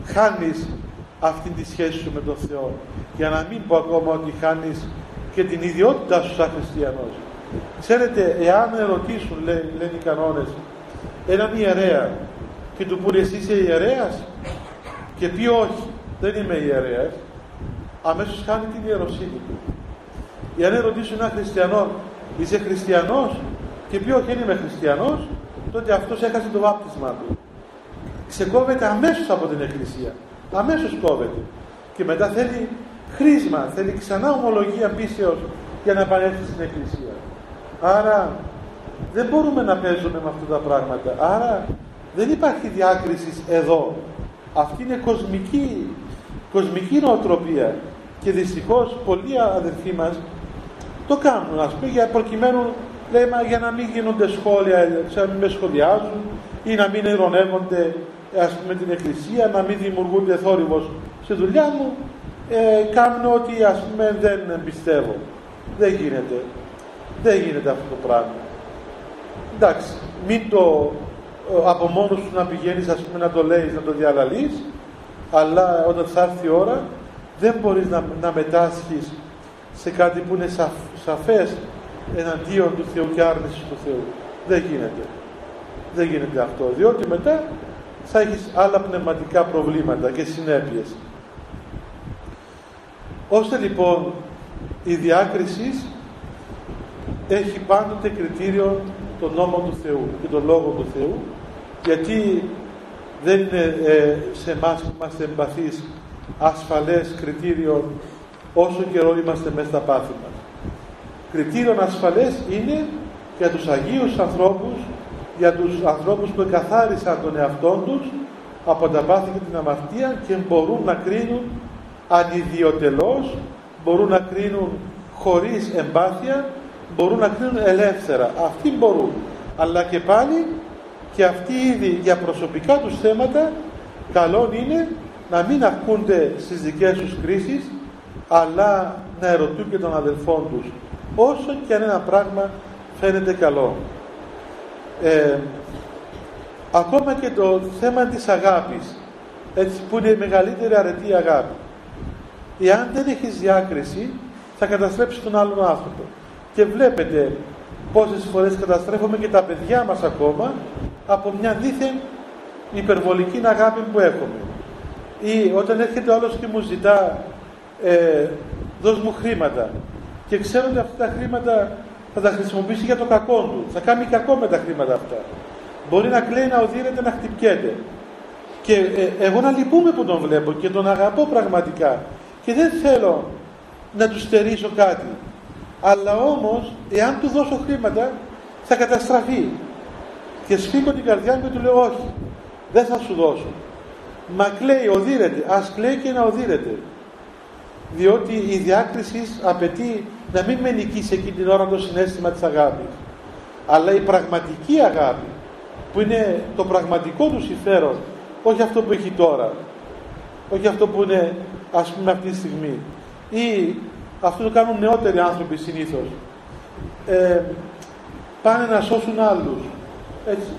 χάνεις αυτή τη σχέση σου με τον Θεό. Για να μην πω ακόμα ότι χάνεις και την ιδιότητά σου σαν χριστιανός. Ξέρετε, εάν ερωτήσουν, λένε, λένε οι κανόνες, έναν ιερέα και του πούνε εσύ είσαι ιερέας; Και πει όχι δεν είμαι ιερέας αμέσως χάνει την ιεροσύνη του αν ρωτήσουν έναν χριστιανό Είσαι χριστιανός; Και πει όχι, δεν είμαι χριστιανός, τότε αυτός έχασε το βάπτισμα του. Ξεκόβεται αμέσως από την Εκκλησία. Αμέσως κόβεται. Και μετά θέλει χρήσμα, θέλει ξανά ομολογία πίσεως για να επανέλθει στην Εκκλησία. Άρα δεν μπορούμε να παίζουμε με αυτά τα πράγματα. Άρα δεν υπάρχει διάκρισης εδώ. Αυτή είναι κοσμική, κοσμική νοοτροπία. Και δυστυχώς πολλοί αδερφοί μας το κάνουν, ας πούμε, για προκειμένου λέμε, για να μην γίνονται σχόλια, να μην με σχολιάζουν ή να μην ειρωνεύονται ας πούμε την εκκλησία, να μην δημιουργούνται θόρυβος στη δουλειά μου, ε, κάνουν ότι ας πούμε δεν πιστεύω. Δεν γίνεται. Δεν γίνεται αυτό το πράγμα. Εντάξει, μην το ε, από μόνος σου να πηγαίνεις ας πούμε να το λέεις, να το διαλαλείς, αλλά όταν θα έρθει η ώρα δεν μπορείς να, να μετάσχεις σε κάτι που είναι σαφ, σαφές εναντίον του Θεού και άρνησης του Θεού. Δεν γίνεται. Δεν γίνεται αυτό, διότι μετά θα έχεις άλλα πνευματικά προβλήματα και συνέπειες. Ώστε λοιπόν η διάκριση έχει πάντοτε κριτήριο τον νόμο του Θεού και τον Λόγο του Θεού γιατί δεν είναι ε, σε εμάς που είμαστε εμπαθείς ασφαλές κριτήριο όσο καιρό είμαστε μέσα στα πάθη μας. Κριτήριο ασφαλές είναι για τους Αγίους ανθρώπους, για τους ανθρώπους που εκαθάρισαν τον εαυτό τους από τα πάθη και την αμαρτία και μπορούν να κρίνουν ανιδιοτελώς, μπορούν να κρίνουν χωρίς εμπάθεια, μπορούν να κρίνουν ελεύθερα. Αυτοί μπορούν. Αλλά και πάλι και αυτοί ήδη για προσωπικά τους θέματα καλό είναι να μην ακούνται στις δικές τους κρίσεις αλλά να ερωτούν και των αδελφών τους όσο και αν ένα πράγμα φαίνεται καλό. Ε, ακόμα και το θέμα της αγάπης έτσι που είναι η μεγαλύτερη αρετή αγάπη εάν δεν έχεις διάκριση θα καταστρέψεις τον άλλον άνθρωπο. Και βλέπετε πόσες φορές καταστρέφουμε και τα παιδιά μας ακόμα από μια δίθεν υπερβολική αγάπη που έχουμε. Ή όταν έρχεται ο άλλος και μου ζητά ε, δώσ' μου χρήματα και ξέρω ότι αυτά τα χρήματα θα τα χρησιμοποιήσει για το κακό του. Θα κάνει κακό με τα χρήματα αυτά. Μπορεί να κλαίει, να οδύρεται, να χτυπιέται. Και ε, εγώ να λυπούμε που τον βλέπω και τον αγαπώ πραγματικά. Και δεν θέλω να του στερήσω κάτι. Αλλά όμως εάν του δώσω χρήματα θα καταστραφεί. Και σφίγγω την καρδιά μου και του λέω όχι δεν θα σου δώσω μα κλαίει, οδύρεται ας κλαίει και να οδύρεται διότι η διάκριση απαιτεί να μην με νικήσει εκείνη την ώρα το συνέστημα της αγάπης. Αλλά η πραγματική αγάπη που είναι το πραγματικό του συμφέρον όχι αυτό που έχει τώρα όχι αυτό που είναι ας πούμε αυτή τη στιγμή. Ή αυτό το κάνουν νεότεροι άνθρωποι συνήθως. Ε, πάνε να σώσουν άλλους. Έτσι.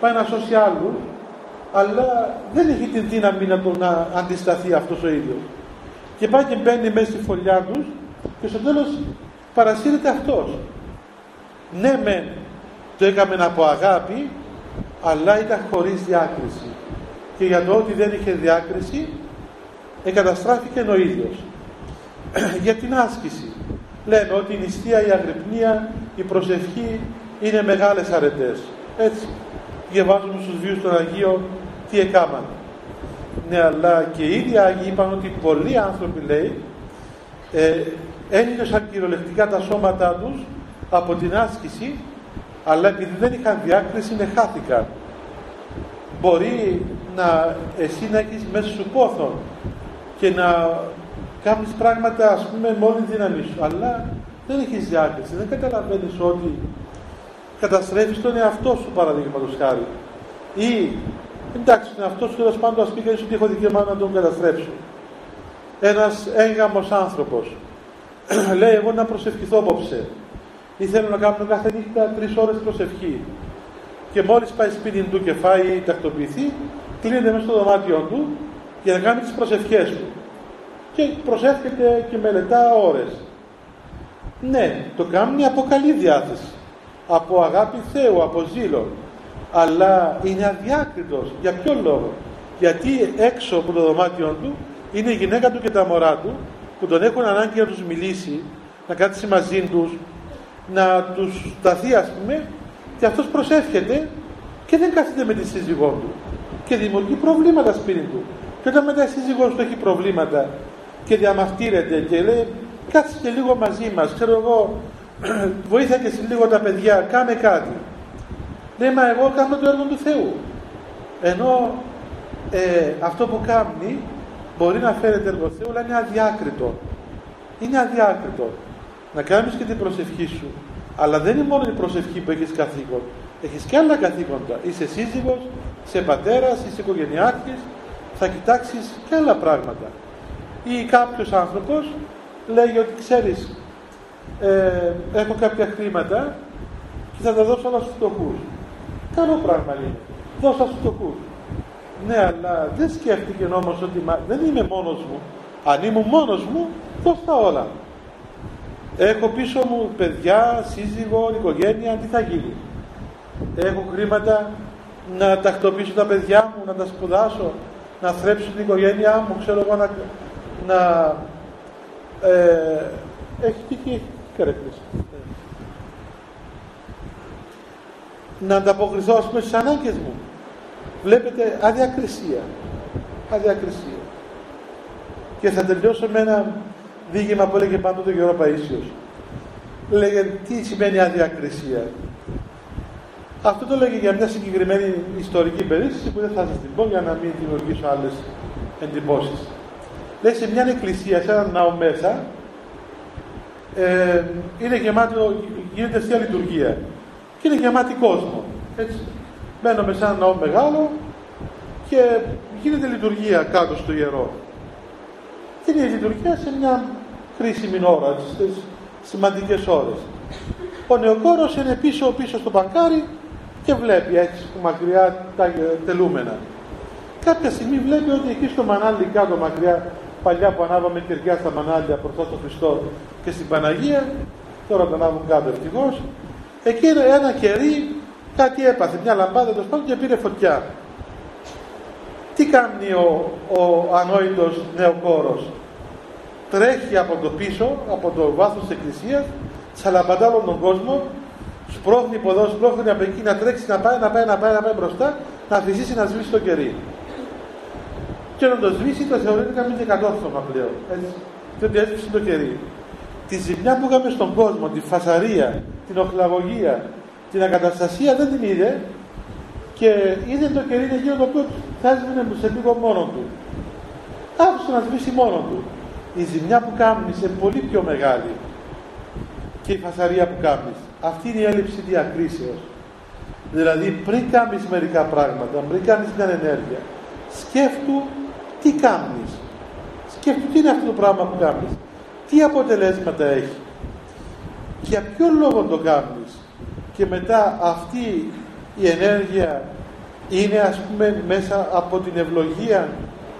Πάει να σώσει άλλους αλλά δεν έχει την δύναμη να, το, να αντισταθεί αυτός ο ίδιος και πάει και μπαίνει μέσα στη φωλιά τους και στο τέλος παρασύρεται αυτός. Ναι με το έκαμε από αγάπη αλλά ήταν χωρίς διάκριση. Και για το ότι δεν είχε διάκριση εγκαταστράφηκε ο ίδιος. (clears throat) Για την άσκηση. Λέμε ότι η νηστεία, η αγρυπνία, η προσευχή είναι μεγάλες αρετές. Έτσι διαβάζουμε στους βίους των Αγίων τι έκαναν ναι αλλά και οι ίδιοι Άγιοι είπαν ότι πολλοί άνθρωποι λέει ε, ένιωσαν κυριολεκτικά τα σώματά τους από την άσκηση αλλά επειδή δεν είχαν διάκριση με χάθηκαν. Μπορεί να εσύ να έχεις μέσα σου πόθον και να κάνεις πράγματα ας πούμε με όλη τη δύναμη σου αλλά δεν έχεις διάκριση δεν καταλαβαίνεις ότι καταστρέφεις τον εαυτό σου παραδείγματος χάρη. Ή εντάξει τον εαυτό σου τέλος πάντων ας πει ότι έχω δικαίωμα να τον καταστρέψω. Ένας έγγαμος άνθρωπος. (clears throat) Λέει εγώ να προσευχηθώ απόψε. Ή θέλω να κάνω κάθε νύχτα τρεις ώρες προσευχή. Και μόλις πάει σπίτι του και φάει ή τακτοποιηθεί κλείνεται μέσα στο δωμάτιό του για να κάνει τις προσευχές του και προσεύχεται και μελετά ώρες. Ναι, το κάνει από καλή διάθεση. Από αγάπη Θεού, από ζήλο αλλά είναι αδιάκριτος. Για ποιο λόγο; Γιατί έξω από το δωμάτιό του είναι η γυναίκα του και τα μωρά του που τον έχουν ανάγκη να τους μιλήσει να κάτσει μαζί τους να τους σταθεί ας πούμε και αυτός προσεύχεται και δεν κάθεται με τη σύζυγό του και δημιουργεί προβλήματα σπίτι του. Και όταν μετά η σύζυγός του έχει προβλήματα και διαμαρτύρεται και λέει κάτσε και λίγο μαζί μας ξέρω εγώ (clears throat) βοήθεια και λίγο τα παιδιά κάνε κάτι λέει μα εγώ κάνω το έργο του Θεού. Ενώ ε, αυτό που κάνει μπορεί να φέρεται έργο Θεού αλλά είναι αδιάκριτο. Είναι αδιάκριτο. Να κάνεις και την προσευχή σου. Αλλά δεν είναι μόνο η προσευχή που έχεις καθήκον. Έχεις και άλλα καθήκοντα. Είσαι σύζυγος, είσαι πατέρας, είσαι οικογενειάρχης. Θα κοιτάξεις και άλλα πράγματα. Ή κάποιος άνθρωπος λέει ότι ξέρεις ε, έχω κάποια χρήματα και θα τα δώσω όλα στους φτωχούς καλό πράγμα είναι. Δώσα στους φτωχούς ναι αλλά δεν σκέφτηκε όμως ότι δεν είμαι μόνος μου. Αν ήμουν μόνος μου δώσ' όλα. Έχω πίσω μου παιδιά, σύζυγο, οικογένεια τι θα γίνει. Έχω χρήματα να τακτοποιήσω τα παιδιά μου, να τα σπουδάσω, να θρέψω την οικογένειά μου, ξέρω εγώ να, να ε, έχει τι καρέκλες. Να ανταποκριθώ ας πούμε στις ανάγκες μου. Βλέπετε αδιακρισία. Αδιακρισία. Και θα τελειώσω με ένα δίγημα που έλεγε πάντοτε ο Γιώργο Παΐσιος. Λέγε τι σημαίνει αδιακρισία. Αυτό το λέγει για μια συγκεκριμένη ιστορική περίσταση που δεν θα σας την πω για να μην δημιουργήσω άλλες εντυπώσεις. Λέει σε μια εκκλησία, σε έναν ναό μέσα, ε, είναι γεμάτο, γίνεται αστεία λειτουργία και είναι γεμάτη κόσμο. Έτσι. Μένουμε σε ένα ναό μεγάλο και γίνεται λειτουργία κάτω στο ιερό. Και είναι η λειτουργία σε μια χρήσιμη ώρα, στις σημαντικές ώρες. Ο νεοκόρος είναι πίσω πίσω στο μπανκάρι και βλέπει έτσι μακριά τα τελούμενα. Κάποια στιγμή βλέπει ότι εκεί στο μανάλι κάτω μακριά, παλιά που ανάβαμε κεριά στα μανάλια μπροστά στον Χριστό και στην Παναγία, τώρα το ανάβουν κάτω ευτυχώς, εκεί ένα κερί κάτι έπαθε, μια λαμπάδα το σπάνιο και πήρε φωτιά. Τι κάνει ο, ο ανόητος νεοκόρος; Τρέχει από το πίσω, από το βάθος της εκκλησίας, σαλαμπαντά όλον τον κόσμο σπρώχνει από εδώ, σπρώχνει από εκεί, να τρέξει, να πάει, να πάει, να πάει, να πάει μπροστά, να φυσήσει να σβήσει το κερί. Και να το σβήσει το θεωρείται καμία κατόρθωμα πλέον. Έτσι. Διότι έσβησε το κερί. Τη ζημιά που είχαμε στον κόσμο, τη φασαρία, την οχλαγωγία, την ακαταστασία δεν την είδε και είδε το κερί εκείνο το οποίο θα έσβηνε σε λίγο μόνο του. Άφησε να σβήσει μόνο του. Η ζημιά που κάνει είναι πολύ πιο μεγάλη και η φασαρία που κάνει. Αυτή είναι η έλλειψη διακρίσεως. Δηλαδή πριν κάνεις μερικά πράγματα, πριν κάνεις μια ενέργεια, σκέφτου τι κάνεις. Σκέφτου τι είναι αυτό το πράγμα που κάνεις. Τι αποτελέσματα έχει; Για ποιο λόγο το κάνεις; Και μετά αυτή η ενέργεια είναι ας πούμε μέσα από την ευλογία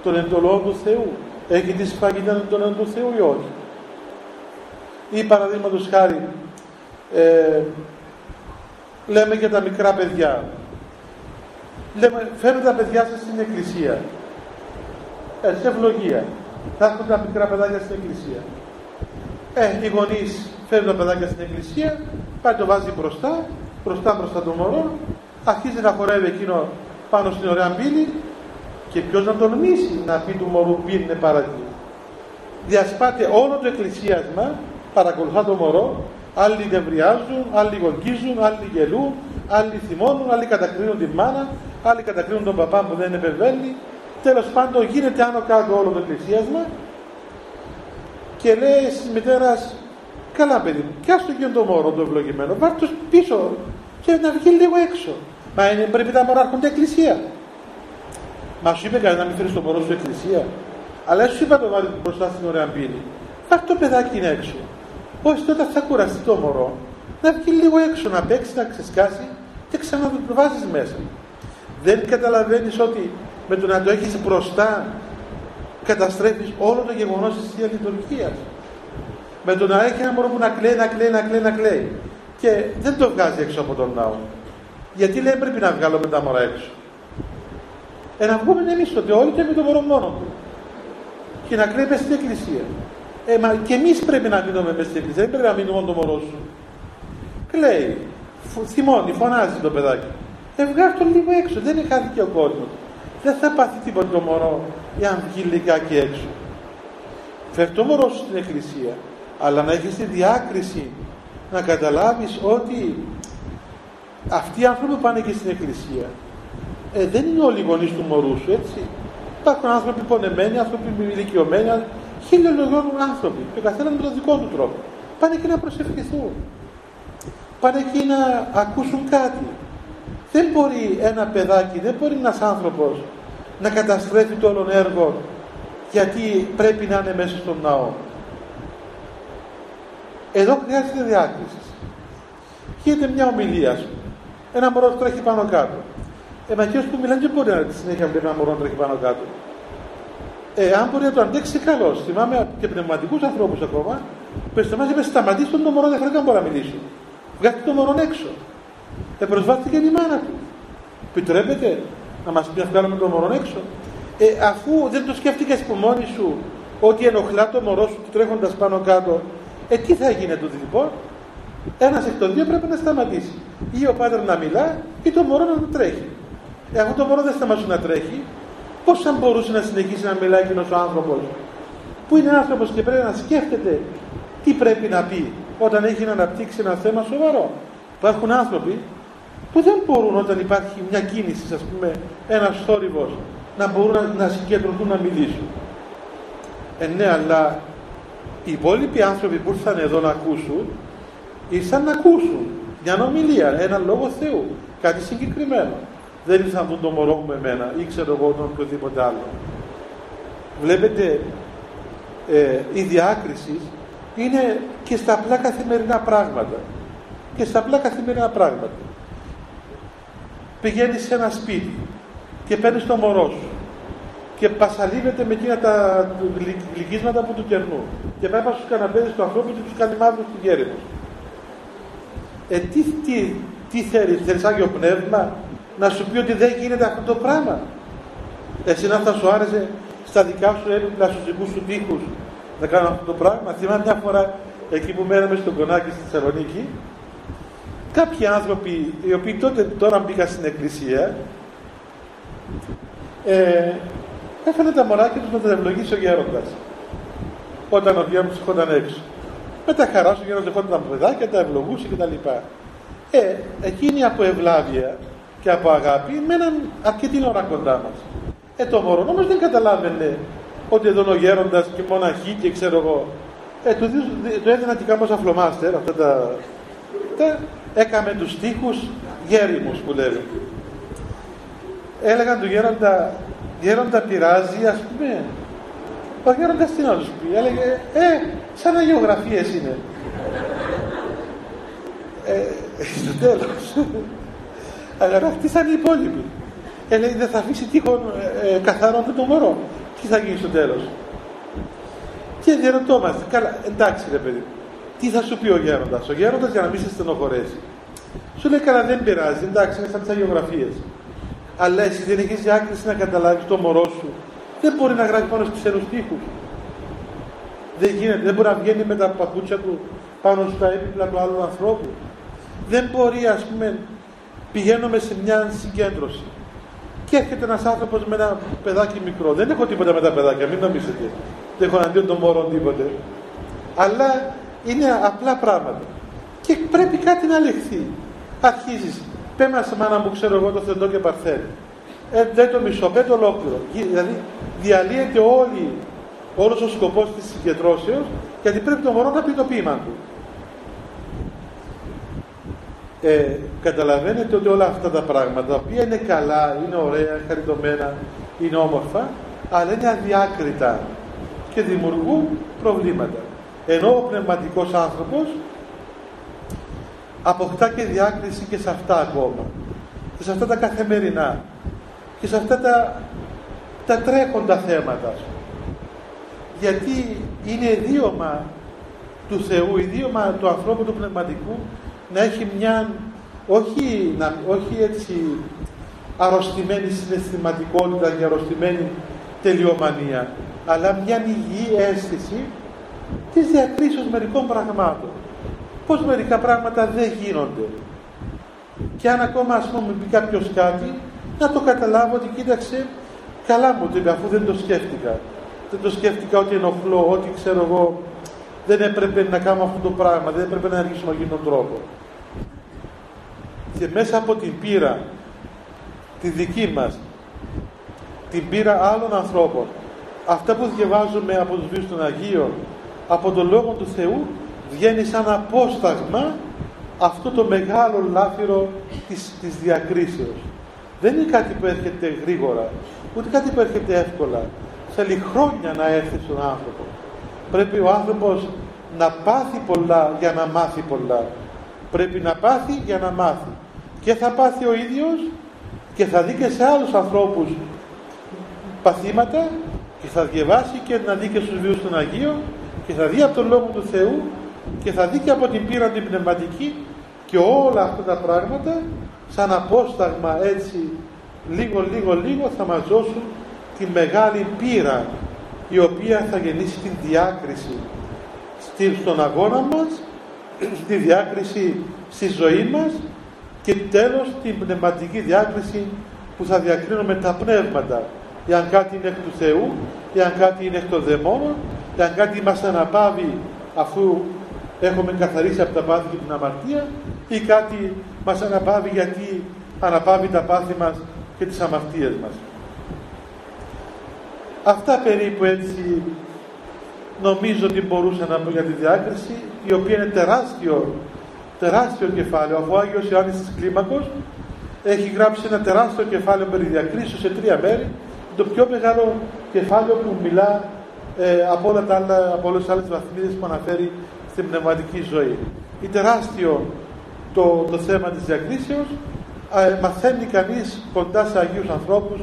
των εντολών του Θεού; Έχει τη σφαγίδα των εντολών του Θεού ή όχι; Ή παραδείγματος χάρη ε, λέμε για τα μικρά παιδιά. Λέμε, φέρνετε τα παιδιά σας στην εκκλησία. Ε, σε ευλογία. Θα έρχονται τα μικρά παιδάκια στην εκκλησία. Ε, οι γονείς φέρνουν τα παιδάκια στην εκκλησία, πάει το βάζει μπροστά, μπροστά μπροστά το μωρό, αρχίζει να χορεύει εκείνο πάνω στην ωραία πύλη και ποιος να τολμήσει να πει του μωρού πύλη είναι παραδείγμα. Διασπάται όλο το εκκλησίασμα, παρακολουθά το μωρό Άλλοι νευριάζουν, άλλοι γονκίζουν, άλλοι γελούν, άλλοι θυμώνουν, άλλοι κατακρίνουν τη μάνα, άλλοι κατακρίνουν τον παπά που δεν είναι πεβέλη. Τέλος πάντων γίνεται άνω κάτω όλο το εκκλησίασμα και λέει τη μητέρας, καλά παιδί μου, κι άστο και το μωρό το ευλογημένο, πάρ' το πίσω και να βγει λίγο έξω. Μα είναι, πρέπει τα μωρά έρχονται εκκλησία. Μα σου είπε κανένα να μην φέρεις το μωρό σου εκκλησία. Αλλά σου είπα το βάλει μπροστά στην ωραία πύλη. Πάρ' το παιδάκι είναι έξω. Όχι τότε θα κουραστεί το μωρό, να βγει λίγο έξω να παίξει, να ξεσκάσει και ξανά το βάζεις μέσα. Δεν καταλαβαίνεις ότι με το να το έχεις μπροστά καταστρέφεις όλο το γεγονός της θείας λειτουργίας. Με το να έχει ένα μωρό που να κλαίει, να κλαίει, να κλαίει, να κλαίει. Και δεν το βγάζει έξω από τον ναό. Γιατί λέει πρέπει να βγάλουμε τα μωρά έξω. Ε, να βγούμε εμείς ότι όλοι και με το μωρό μόνο του. Και να κλαίει στην εκκλησία. Ε, μα και εμείς πρέπει να μείνουμε μέσα στην εκκλησία, δεν πρέπει να μείνουμε μόνο το μωρό σου. κλαίει, θυμώνει, φωνάζει το παιδάκι. Ε, βγάζει τον λίγο έξω, δεν είναι χάθηκε ο κόσμος. Δεν θα πάθει τίποτα το μωρό, εάν βγει λιγάκι έξω. Φέρει το μωρό σου στην εκκλησία, αλλά να έχεις τη διάκριση να καταλάβεις ότι αυτοί οι άνθρωποι που πάνε και στην εκκλησία ε, δεν είναι όλοι οι γονείς του μωρού σου, έτσι. Υπάρχουν άνθρωποι πονεμένοι, άνθρωποι ηλικιωμένοι, χίλιοι άνθρωποι, και ο καθένας με τον δικό του τρόπο. Πάνε και να προσευχηθούν. Πάνε εκεί να ακούσουν κάτι. Δεν μπορεί ένα παιδάκι, δεν μπορεί ένας άνθρωπος να καταστρέφει το όλον έργο γιατί πρέπει να είναι μέσα στον ναό. Εδώ χρειάζεται διάκριση. Γίνεται μια ομιλία σου. Ένα μωρό τρέχει πάνω κάτω. Ένα κύριο που μιλάει δεν μπορεί να τη συνέχεια βλέπει ένα μωρό να τρέχει πάνω κάτω. Ε, αν μπορεί να το αντέξει, καλώς. Θυμάμαι και πνευματικούς ανθρώπους ακόμα που μα είπε σταματήσει τον το μωρό, δεν χρειάζεται να μπορεί να μιλήσει. Βγάλει το μωρό έξω. Ε, προσβάστηκε η μάνα του. Επιτρέπετε να μας πει να βγάλουμε το μωρό έξω. Ε, αφού δεν το σκέφτηκες από μόνη σου ότι ενοχλά το μωρό σου τρέχοντας πάνω κάτω, ε, τι θα γίνει το λοιπόν; Ένας εκ των δύο πρέπει να σταματήσει. Ή ο πάτερ να μιλά, ή το μωρό να τρέχει. Ε, αφού το μωρό δεν σταματήσει να τρέχει, πώς θα μπορούσε να συνεχίσει να μιλάει εκείνος ο άνθρωπος, που είναι άνθρωπος και πρέπει να σκέφτεται τι πρέπει να πει όταν έχει να αναπτύξει ένα θέμα σοβαρό; Υπάρχουν άνθρωποι που δεν μπορούν όταν υπάρχει μια κίνηση, ας πούμε, ένας θόρυβος, να μπορούν να, να συγκεντρωθούν να μιλήσουν. Ε, ναι, αλλά οι υπόλοιποι άνθρωποι που ήρθαν εδώ να ακούσουν, ήρθαν να ακούσουν μια ομιλία, ένα λόγο Θεού, κάτι συγκεκριμένο. Δεν ήρθαν να δουν το μωρό μου με μένα ή ξέρω εγώ τον οποιοδήποτε άλλο. Βλέπετε, ε, η διάκριση είναι και στα απλά καθημερινά πράγματα. Και στα απλά καθημερινά πράγματα. Πηγαίνεις σε ένα σπίτι και παίρνεις το μωρό σου και πασαλίνεται με εκείνα τα γλυκίσματα που του κερνούν. Και πάει στους καναπέδες του ανθρώπου και τους κάνει μαύρους τους γέριμους. Ε, τι, τι, τι θέλεις, θέλεις Άγιο Πνεύμα να σου πει ότι δεν γίνεται αυτό το πράγμα; Εσύ να θα σου άρεσε στα δικά σου έπιπλα στους δικούς σου τείχους να κάνω αυτό το πράγμα; Θυμάμαι μια φορά εκεί που μέναμε στο κονάκι στη Θεσσαλονίκη; Κάποιοι άνθρωποι οι οποίοι τότε τώρα μπήκαν στην εκκλησία ε, Έφανε τα μωράκια τους να τα ευλογήσει ο γέροντας. Όταν ο γέροντα ερχόταν έξω. Με τα χαρά σου ο γέροντας ερχόταν τα παιδάκια, τα ευλογούσε κτλ. Ε, εκείνοι από ευλάβεια και από αγάπη μέναν αρκετή ώρα κοντά μας. Ε, το μωρό όμως δεν καταλάβαινε ότι εδώ είναι ο γέροντας και μοναχή και ξέρω εγώ. Ε, του, του έδινα και κάπως αφλομάστερ, αυτά τα. τα έκαμε τους τείχου γέριμους που λένε. Έλεγαν του γέροντα, γέροντα πειράζει, ας πούμε. Ο γέροντας τι να τους πει, έλεγε, ε, σαν αγιογραφίες είναι. ε, στο τέλος. Αλλά αυτοί θα είναι οι υπόλοιποι. Ε, λέει, δεν θα αφήσει τείχον ε, ε, καθαρό αυτό το μωρό. Τι θα γίνει στο τέλος. Και διαρωτόμαστε, καλά, εντάξει ρε παιδί, τι θα σου πει ο γέροντας; Ο γέροντας για να μην σε στενοχωρέσει. Σου λέει, καλά, δεν πειράζει, εντάξει, είναι σαν τις αγιογραφίες αλλά εσύ δεν έχεις διάκριση να καταλάβεις το μωρό σου. Δεν μπορεί να γράφει πάνω στους ξένους τείχους. Δεν γίνεται, δεν μπορεί να βγαίνει με τα παπούτσια του πάνω στα έπιπλα του άλλου ανθρώπου. Δεν μπορεί, ας πούμε, πηγαίνουμε σε μια συγκέντρωση και έρχεται ένας άνθρωπος με ένα παιδάκι μικρό. Δεν έχω τίποτα με τα παιδάκια, μην νομίζετε. Δεν έχω αντίον των μωρών τίποτε. Αλλά είναι απλά πράγματα. Και πρέπει κάτι να λεχθεί. Αρχίζεις Πέμε σε μάνα μου, ξέρω εγώ το θετό και παρθένει. Ε, δεν το μισό, δεν το ολόκληρο. Δηλαδή διαλύεται όλη, όλος ο σκοπός της συγκεντρώσεως γιατί πρέπει το μωρό να πει το ποίημα του. Ε, καταλαβαίνετε ότι όλα αυτά τα πράγματα, τα οποία είναι καλά, είναι ωραία, χαριτωμένα, είναι όμορφα, αλλά είναι αδιάκριτα και δημιουργούν προβλήματα. Ενώ ο πνευματικός άνθρωπος αποκτά και διάκριση και σε αυτά ακόμα. Και σε αυτά τα καθημερινά. Και σε αυτά τα, τα τρέχοντα θέματα. Γιατί είναι ιδίωμα του Θεού, ιδίωμα του ανθρώπου του πνευματικού να έχει μια όχι, να, όχι έτσι αρρωστημένη συναισθηματικότητα και αρρωστημένη τελειομανία αλλά μια υγιή αίσθηση της διακρίσεως μερικών πραγμάτων πως μερικά πράγματα δεν γίνονται. Και αν ακόμα ας πούμε πει κάποιος κάτι, να το καταλάβω ότι κοίταξε, καλά μου το είπε αφού δεν το σκέφτηκα. Δεν το σκέφτηκα ότι ενοχλώ, ότι ξέρω εγώ δεν έπρεπε να κάνω αυτό το πράγμα, δεν έπρεπε να αρχίσουμε με αυτόν τον τρόπο. Και μέσα από την πείρα, τη δική μας, την πείρα άλλων ανθρώπων, αυτά που διαβάζουμε από τους βίους των Αγίων, από τον Λόγο του Θεού, βγαίνει σαν απόσταγμα αυτό το μεγάλο λάφυρο της, της διακρίσεως. Δεν είναι κάτι που έρχεται γρήγορα, ούτε κάτι που έρχεται εύκολα. Θέλει χρόνια να έρθει στον άνθρωπο. Πρέπει ο άνθρωπος να πάθει πολλά για να μάθει πολλά. Πρέπει να πάθει για να μάθει. Και θα πάθει ο ίδιος και θα δει και σε άλλους ανθρώπους παθήματα και θα διαβάσει και να δει και στους βίους των Αγίων και θα δει από τον Λόγο του Θεού και θα δει και από την πείρα την πνευματική και όλα αυτά τα πράγματα σαν απόσταγμα έτσι λίγο λίγο λίγο θα μας δώσουν τη μεγάλη πείρα η οποία θα γεννήσει την διάκριση στον αγώνα μας, στη διάκριση στη ζωή μας και τέλος την πνευματική διάκριση που θα διακρίνουμε τα πνεύματα. Εάν κάτι είναι εκ του Θεού, εάν κάτι είναι εκ των δαιμόνων, εάν κάτι μας αναπάβει αφού έχουμε καθαρίσει από τα πάθη και την αμαρτία ή κάτι μας αναπάβει γιατί αναπάβει τα πάθη μας και τις αμαρτίες μας. Αυτά περίπου έτσι νομίζω ότι μπορούσα να πω για τη διάκριση η οποία είναι τεράστιο τεράστιο κεφάλαιο αφού ο Άγιος Ιωάννης της Κλίμακος έχει γράψει ένα τεράστιο κεφάλαιο περί διακρίσεως σε τρία μέρη το πιο μεγάλο κεφάλαιο που μιλά ε, από, όλα τα άλλα, από όλες τις άλλες βαθμίδες που αναφέρει στην πνευματική ζωή. Είναι τεράστιο το, το θέμα της διακρίσεως ε, μαθαίνει κανείς κοντά σε Αγίους ανθρώπους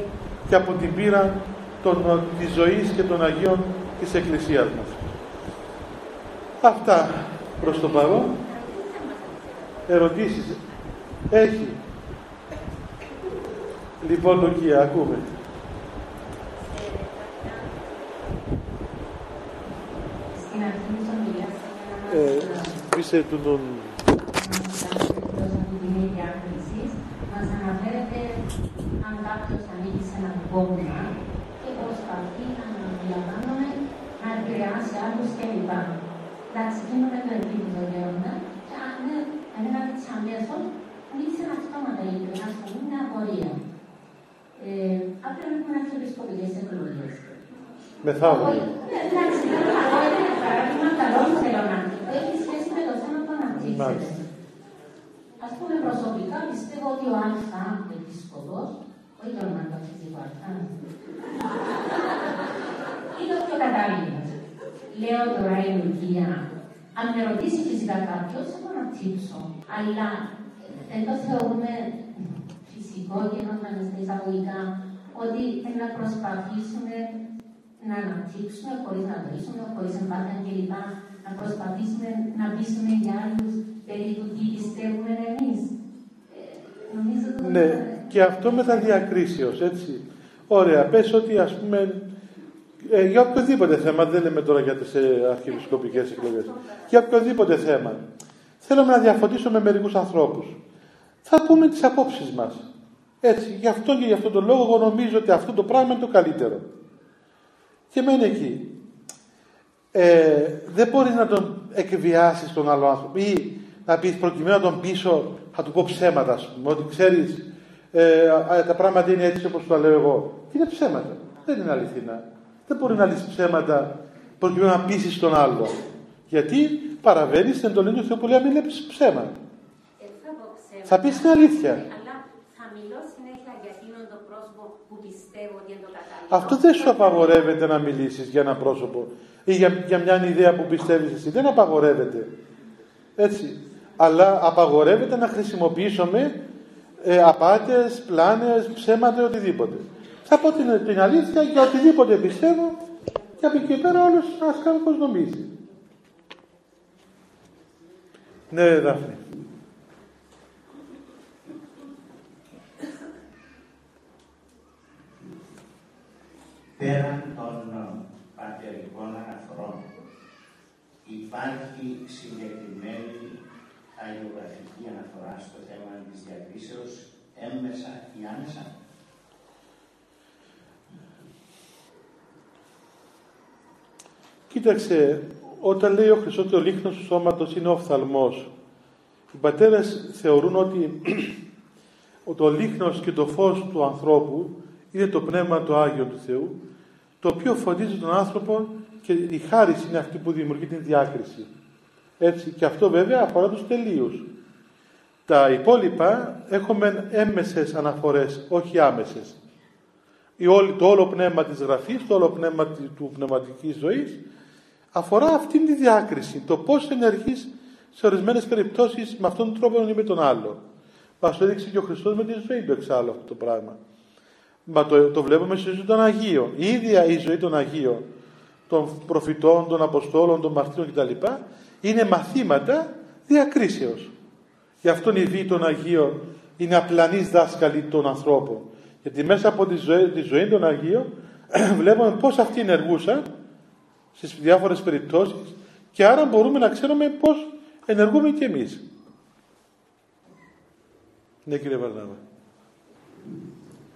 και από την πείρα των, της ζωής και των Αγίων της Εκκλησίας μας. Αυτά προς το παρόν. Ερωτήσεις. Έχει; Λοιπόν, Λουκία, ακούμε. Ε, πείσε του τον... Μας αναφέρεται αν κάποιος ανήκει σε ένα κόμμα και προσπαθεί να αντιλαμβάνομαι να επηρεάσει άλλους κλπ. Εντάξει, γίνομαι το επίπεδο γέροντα και αν ένα της αμέσως ανοίξει ένα αυτόματα η να σου είναι απορία. Απλά έχουμε να αρχιεπισκοπικές εκλογές. Μεθαύριο. Εντάξει, εγώ είναι παράδειγμα καλό που θέλω να έχει σχέση με το θέμα που αναπτύξετε. Ας πούμε προσωπικά πιστεύω ότι ο Αλφα επίσκοπος, όχι το όνομα του αρχιστικού Αλφα, είναι ο πιο κατάλληλος. Λέω τώρα η Λουκία, αν με ρωτήσει φυσικά κάποιος, εγώ να τύψω. Αλλά δεν το θεωρούμε φυσικό και στα εισαγωγικά ότι να προσπαθήσουμε να αναπτύξουμε χωρίς να βρίσουμε, χωρίς εμπάθεια κλπ. Να προσπαθήσουμε να πείσουμε για άλλους περί του τι πιστεύουμε εμείς. Ε, ναι, και αυτό με τα διακρίσεως, έτσι. Ωραία, πες ότι ας πούμε ε, για οποιοδήποτε θέμα, δεν λέμε τώρα για τις ε, αρχιεπισκοπικές εκλογές, για οποιοδήποτε θέμα, θέλουμε να διαφωτίσουμε μερικούς ανθρώπους. Θα πούμε τις απόψεις μας. Έτσι, γι' αυτό και γι' αυτό τον λόγο εγώ νομίζω ότι αυτό το πράγμα είναι το καλύτερο και μένει εκεί. Ε, δεν μπορείς να τον εκβιάσεις τον άλλο άνθρωπο ή να πεις προκειμένου να τον πείσω θα του πω ψέματα ας πούμε, ότι ξέρεις ε, τα πράγματα είναι έτσι όπως το λέω εγώ. Είναι ψέματα. Δεν είναι αληθινά. Δεν μπορεί να λύσεις ψέματα προκειμένου να πείσεις τον άλλο. Γιατί παραβαίνεις στην εντολή του Θεού που λέει μην ψέμα. Ε, θα, θα πεις την αλήθεια. Αυτό δεν σου απαγορεύεται να μιλήσεις για ένα πρόσωπο ή για, για μια ιδέα που πιστεύεις εσύ. Δεν απαγορεύεται. Έτσι. Αλλά απαγορεύεται να χρησιμοποιήσουμε ε, απάτες, πλάνες, ψέματα, οτιδήποτε. Θα πω την, την αλήθεια για οτιδήποτε πιστεύω και από εκεί πέρα όλος ας κάνει πως νομίζει. Ναι, Δάφνη. πέραν των πατερικών αναφορών υπάρχει συγκεκριμένη αγιογραφική αναφορά στο θέμα της διακρίσεως έμμεσα ή άμεσα. Κοίταξε, όταν λέει ο Χριστός ότι ο λίχνος του σώματος είναι ο οφθαλμός, οι πατέρες θεωρούν ότι (clears throat) το λίχνος και το φως του ανθρώπου είναι το πνεύμα το Άγιο του Θεού, το οποίο φωτίζει τον άνθρωπο και η χάρη είναι αυτή που δημιουργεί την διάκριση. Έτσι, και αυτό βέβαια αφορά τους τελείους. Τα υπόλοιπα έχουμε έμμεσες αναφορές, όχι άμεσες. Η όλη, το όλο πνεύμα της γραφής, το όλο πνεύμα του πνευματικής ζωής αφορά αυτήν τη διάκριση, το πώς ενεργείς σε ορισμένες περιπτώσεις με αυτόν τον τρόπο ή με τον άλλο. Μας το έδειξε και ο Χριστός με τη ζωή του εξάλλου αυτό το πράγμα. Μα το, το βλέπουμε στη ζωή των Αγίων. Η ίδια η ζωή των Αγίων, των προφητών, των Αποστόλων, των Μαρτύρων κτλ. είναι μαθήματα διακρίσεως. Γι' αυτό η βή των Αγίων είναι απλανής δάσκαλη των ανθρώπων. Γιατί μέσα από τη ζωή, τη ζωή των Αγίων (clears throat) βλέπουμε πώς αυτοί ενεργούσαν στις διάφορες περιπτώσεις και άρα μπορούμε να ξέρουμε πώς ενεργούμε και εμείς. Ναι κύριε Βαρνάβα.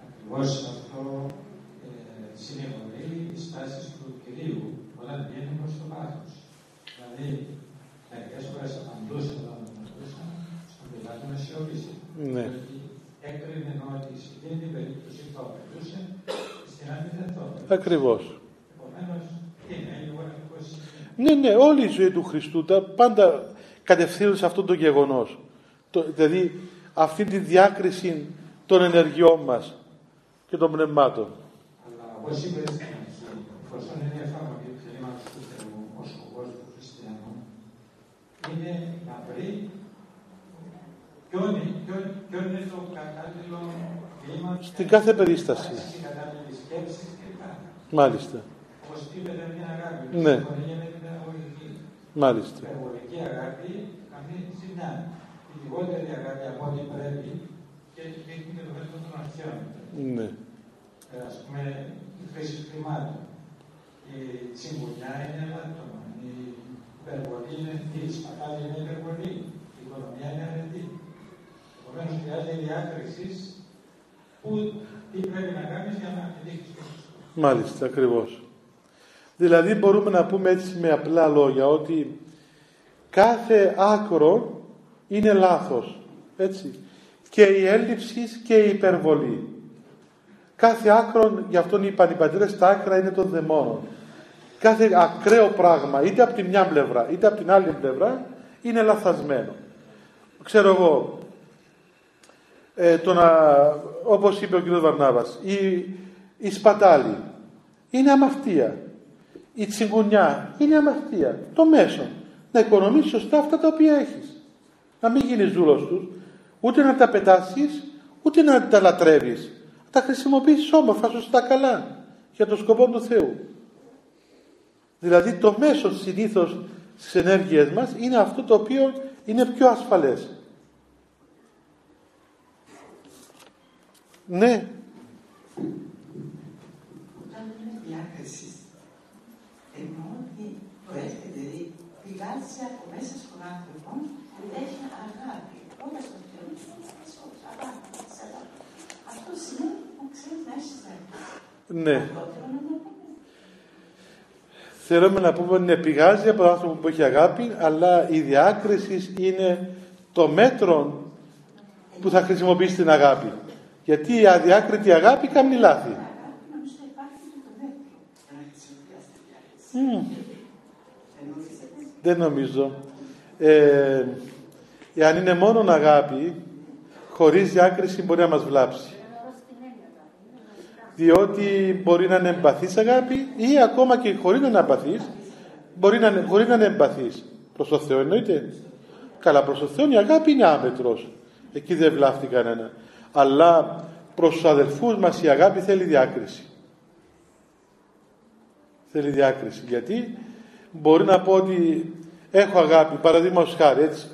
Ακριβώς αυτό ε, συνεχωρεί οι στάσεις του Κυρίου όταν βγαίνει προς το πάθος. Δηλαδή, μερικές φορές απαντούσε όταν απαντούσε, στον πιλάτο να σιωπήσει. Ναι. Έκρινε ότι σε εκείνη την περίπτωση το απαντούσε, στην άλλη δεν το Ακριβώς. Επομένως, είναι λίγο ακριβώς. Ναι, ναι, όλη η ζωή του Χριστού τα πάντα κατευθύνουν σε αυτό το γεγονός. Το, δηλαδή, αυτή τη διάκριση των ενεργειών μας και των πνευμάτων. Αλλά όπως είπε στην αρχή, εφόσον είναι εφαρμογή του θελήματος του Θεού, ο σκοπός του χριστιανού είναι να βρει ποιον είναι το κατάλληλο βήμα Στην κάθε περίσταση. στην κατάλληλη σκέψη κλπ. Μάλιστα. Όπως είπε δεν είναι αγάπη, Ναι. συμφωνία με την αγωγική. Μάλιστα. Η υπερβολική αγάπη κάνει ζημιά. Η λιγότερη αγάπη από ό,τι πρέπει και δείχνει και το μέτρο των αρχαίων. Ναι. Ε, ας πούμε, η χρήση χρημάτων. Η τσιμπουλιά είναι ελάττωμα. Η υπερβολή είναι η σπατάλη είναι υπερβολή. Η οικονομία είναι αρετή. Επομένως, χρειάζεται διάκριση που τι πρέπει να κάνεις για να επιτύχεις το σωστό. Μάλιστα, ακριβώς. Δηλαδή μπορούμε να πούμε έτσι με απλά λόγια ότι κάθε άκρο είναι λάθος. Έτσι. Και η έλλειψη και η υπερβολή. Κάθε άκρο, γι' αυτόν είπαν οι πατέρες, τα άκρα είναι των δαιμόνων. Κάθε ακραίο πράγμα, είτε από τη μια πλευρά, είτε από την άλλη πλευρά, είναι λαθασμένο. Ξέρω εγώ, ε, το να, όπως είπε ο κ. Βαρνάβας, η, η σπατάλη είναι αμαρτία. Η τσιγκουνιά είναι αμαρτία. Το μέσο. Να οικονομήσεις σωστά αυτά τα οποία έχεις. Να μην γίνεις δούλος τους. Ούτε να τα πετάσεις, ούτε να τα λατρεύεις. Να τα χρησιμοποιήσεις όμορφα, σωστά, καλά. Για τον σκοπό του Θεού. Δηλαδή το μέσο συνήθως στις ενέργειές μας είναι αυτό το οποίο είναι πιο ασφαλές. Ναι, Όταν είναι διάκριση, εννοώ ότι προέρχεται, δηλαδή πηγάζει από μέσα στον άνθρωπο που έχει αγάπη. Όλα στο Θεό είναι αγάπη. της αγάπης. Αυτό σημαίνει που ξέρεις να έχεις αγάπη. ναι. Αυτό θέλω να το πούμε. Θέλουμε να πούμε ότι πηγάζει από τον άνθρωπο που έχει αγάπη, αλλά η διάκριση είναι το μέτρο που θα χρησιμοποιήσει την αγάπη. Γιατί η αδιάκριτη αγάπη κάνει λάθη. Αγάπη νομίζω υπάρχει και το μέτρο για να χρησιμοποιήσει τη διάκριση. Μμμ, Εννοείται. Δεν νομίζω. Ε, εάν είναι μόνο αγάπη, χωρίς διάκριση μπορεί να μας βλάψει. Διότι μπορεί να είναι εμπαθής αγάπη ή ακόμα και χωρίς να είναι εμπαθής, μπορεί να, είναι- χωρίς να είναι εμπαθής. Προς το Θεό εννοείται. Καλά, προς το Θεό η αγάπη είναι άμετρος. Εκεί δεν βλάφτει κανένα. Αλλά προς τους αδελφούς μας η αγάπη θέλει διάκριση. Θέλει διάκριση. Γιατί; Μπορεί να πω ότι έχω αγάπη, παραδείγματος χάρη, έτσι.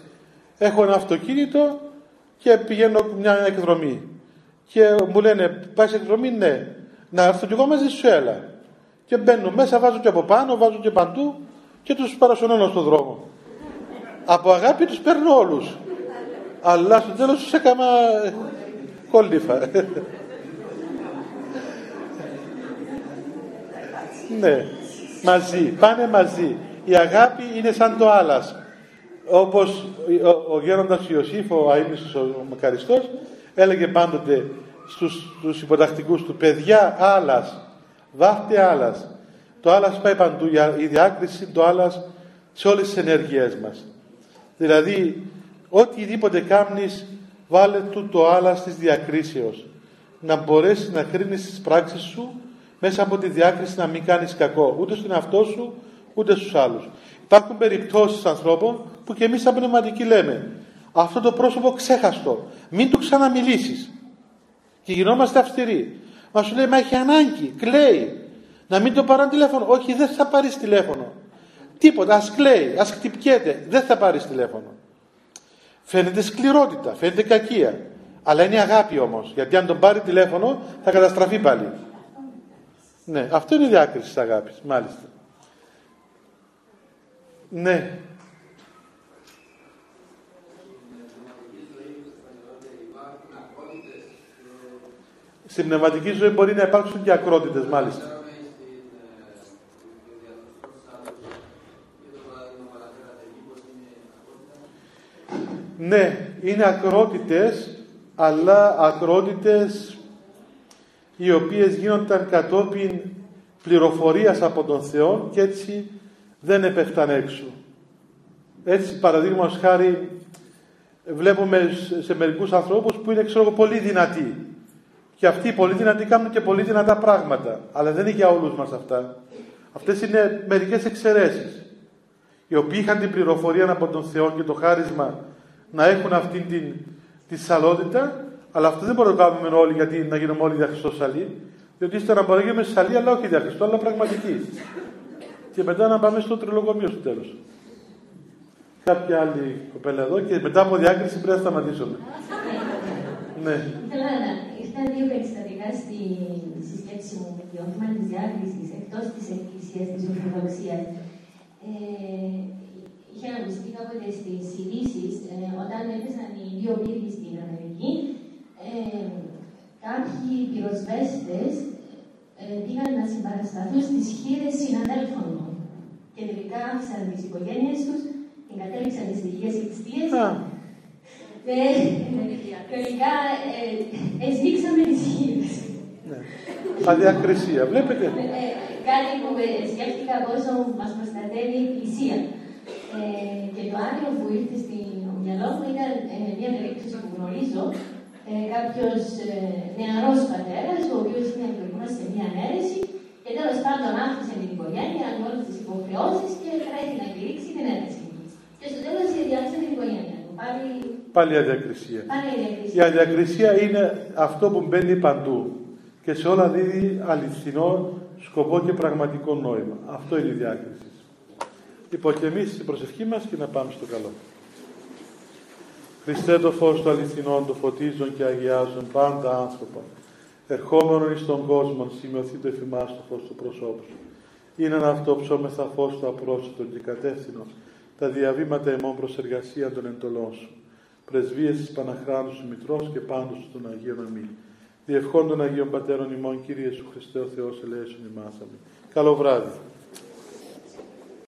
Έχω ένα αυτοκίνητο και πηγαίνω μια εκδρομή. Και μου λένε, πάει σε εκδρομή, ναι. Να έρθω κι εγώ μαζί σου, έλα. Και μπαίνω μέσα, βάζω και από πάνω, βάζω και παντού και τους παρασωνώνω στον δρόμο. Από αγάπη τους παίρνω όλους. Αλλά στο τέλος τους έκανα κόλληφα. (laughs) ναι, μαζί, πάνε μαζί. Η αγάπη είναι σαν το άλας. Όπως ο, ο γέροντας Ιωσήφ, ο αείμνηστος ο Μακαριστός, έλεγε πάντοτε στους, στους υποτακτικούς του παιδιά άλας, βάφτε άλας. Το άλας πάει παντού, η διάκριση το άλας σε όλες τις ενέργειές μας. Δηλαδή, οτιδήποτε κάμνεις, βάλε του το άλας της διακρίσεως. Να μπορέσεις να κρίνεις τις πράξεις σου μέσα από τη διάκριση να μην κάνεις κακό, ούτε στον εαυτό σου, ούτε στους άλλους. Υπάρχουν περιπτώσεις ανθρώπων που και εμείς σαν πνευματικοί λέμε αυτό το πρόσωπο ξέχαστο, μην του ξαναμιλήσεις. Και γινόμαστε αυστηροί. Μα σου λέει, μα έχει ανάγκη, κλαίει. Να μην το πάρει τηλέφωνο. Όχι, δεν θα πάρεις τηλέφωνο. Τίποτα, ας κλαίει, ας χτυπιέται, δεν θα πάρεις τηλέφωνο. Φαίνεται σκληρότητα, φαίνεται κακία. Αλλά είναι αγάπη όμως. Γιατί αν τον πάρει τηλέφωνο θα καταστραφεί πάλι. Ναι, αυτό είναι η διάκριση της αγάπης, μάλιστα. Ναι. Στην πνευματική ζωή μπορεί να υπάρξουν και ακρότητες μάλιστα. Ναι, είναι ακρότητες, αλλά ακρότητες οι οποίες γίνονταν κατόπιν πληροφορίας από τον Θεό και έτσι δεν επέφταν έξω. Έτσι παραδείγματος χάρη βλέπουμε σε μερικούς ανθρώπους που είναι ξέρω, πολύ δυνατοί και αυτοί οι πολύ δυνατοί κάνουν και πολύ δυνατά πράγματα. Αλλά δεν είναι για όλους μας αυτά. Αυτές είναι μερικές εξαιρέσεις. Οι οποίοι είχαν την πληροφορία από τον Θεό και το χάρισμα να έχουν αυτή την, τη σαλότητα, αλλά αυτό δεν μπορούμε να το κάνουμε όλοι γιατί να γίνουμε όλοι για Χριστός σαλή. Διότι ύστερα μπορεί να γίνουμε σαλή, αλλά όχι για Χριστό, αλλά πραγματική. Και μετά να πάμε στο τριλογομείο στο τέλος. Κάποια άλλη κοπέλα εδώ και μετά από διάκριση πρέπει να σταματήσουμε. ναι ήρθαν δύο περιστατικά στη, στη σκέψη μου με το θέμα της διάκρισης εκτός της Εκκλησίας της Ορθοδοξίας. Ε, είχε αναγνωστεί κάποτε στις ειδήσεις ε, όταν έπεσαν οι δύο πύργοι στην Αμερική. Ε, κάποιοι πυροσβέστες ε, πήγαν να συμπαρασταθούν στις χείρες συναδέλφων μου. Και τελικά άφησαν τις οικογένειες τους, εγκατέλειψαν τις δικέ εκκλησίε τελικά εσδείξαμε τις χείλες. Ναι. Αδιακρισία, βλέπετε. Ε, κάτι που σκέφτηκα πόσο μας προστατεύει η Εκκλησία. Ε, και το άλλο που ήρθε στην μυαλό μου ήταν ε, μια περίπτωση που γνωρίζω ε, κάποιος ε, νεαρός πατέρας, ο οποίος είναι προηγούμενο σε μια αίρεση και τέλος πάντων άφησε την οικογένεια με όλες τις υποχρεώσεις και τρέχει να κηρύξει την αίρεση. Και στο τέλος διάλυσε την οικογένεια του. Πάλι Πάλι αδιακρισία. Η αδιακρισία είναι αυτό που μπαίνει παντού και σε όλα δίδει αληθινό σκοπό και πραγματικό νόημα. Αυτό είναι η διάκριση. Λοιπόν και εμείς στην προσευχή μας και να πάμε στο καλό. Χριστέ το φως του αληθινών, το φωτίζουν και αγιάζουν πάντα άνθρωπα. Ερχόμενον εις τον κόσμο, σημειωθεί το εφημάς το φως του προσώπου σου. Είναι ένα αυτό ψώμεθα φως του απρόσιτο και κατεύθυνος, τα διαβήματα εμών προς εργασία των εντολών σου πρεσβείες της Παναχράντου σου Μητρός και πάντως των Αγίων Αμή. Διευχών των Αγίων Πατέρων ημών, Κύριε Σου Χριστέ ο Θεός, ελέησον ημάς. Καλό βράδυ.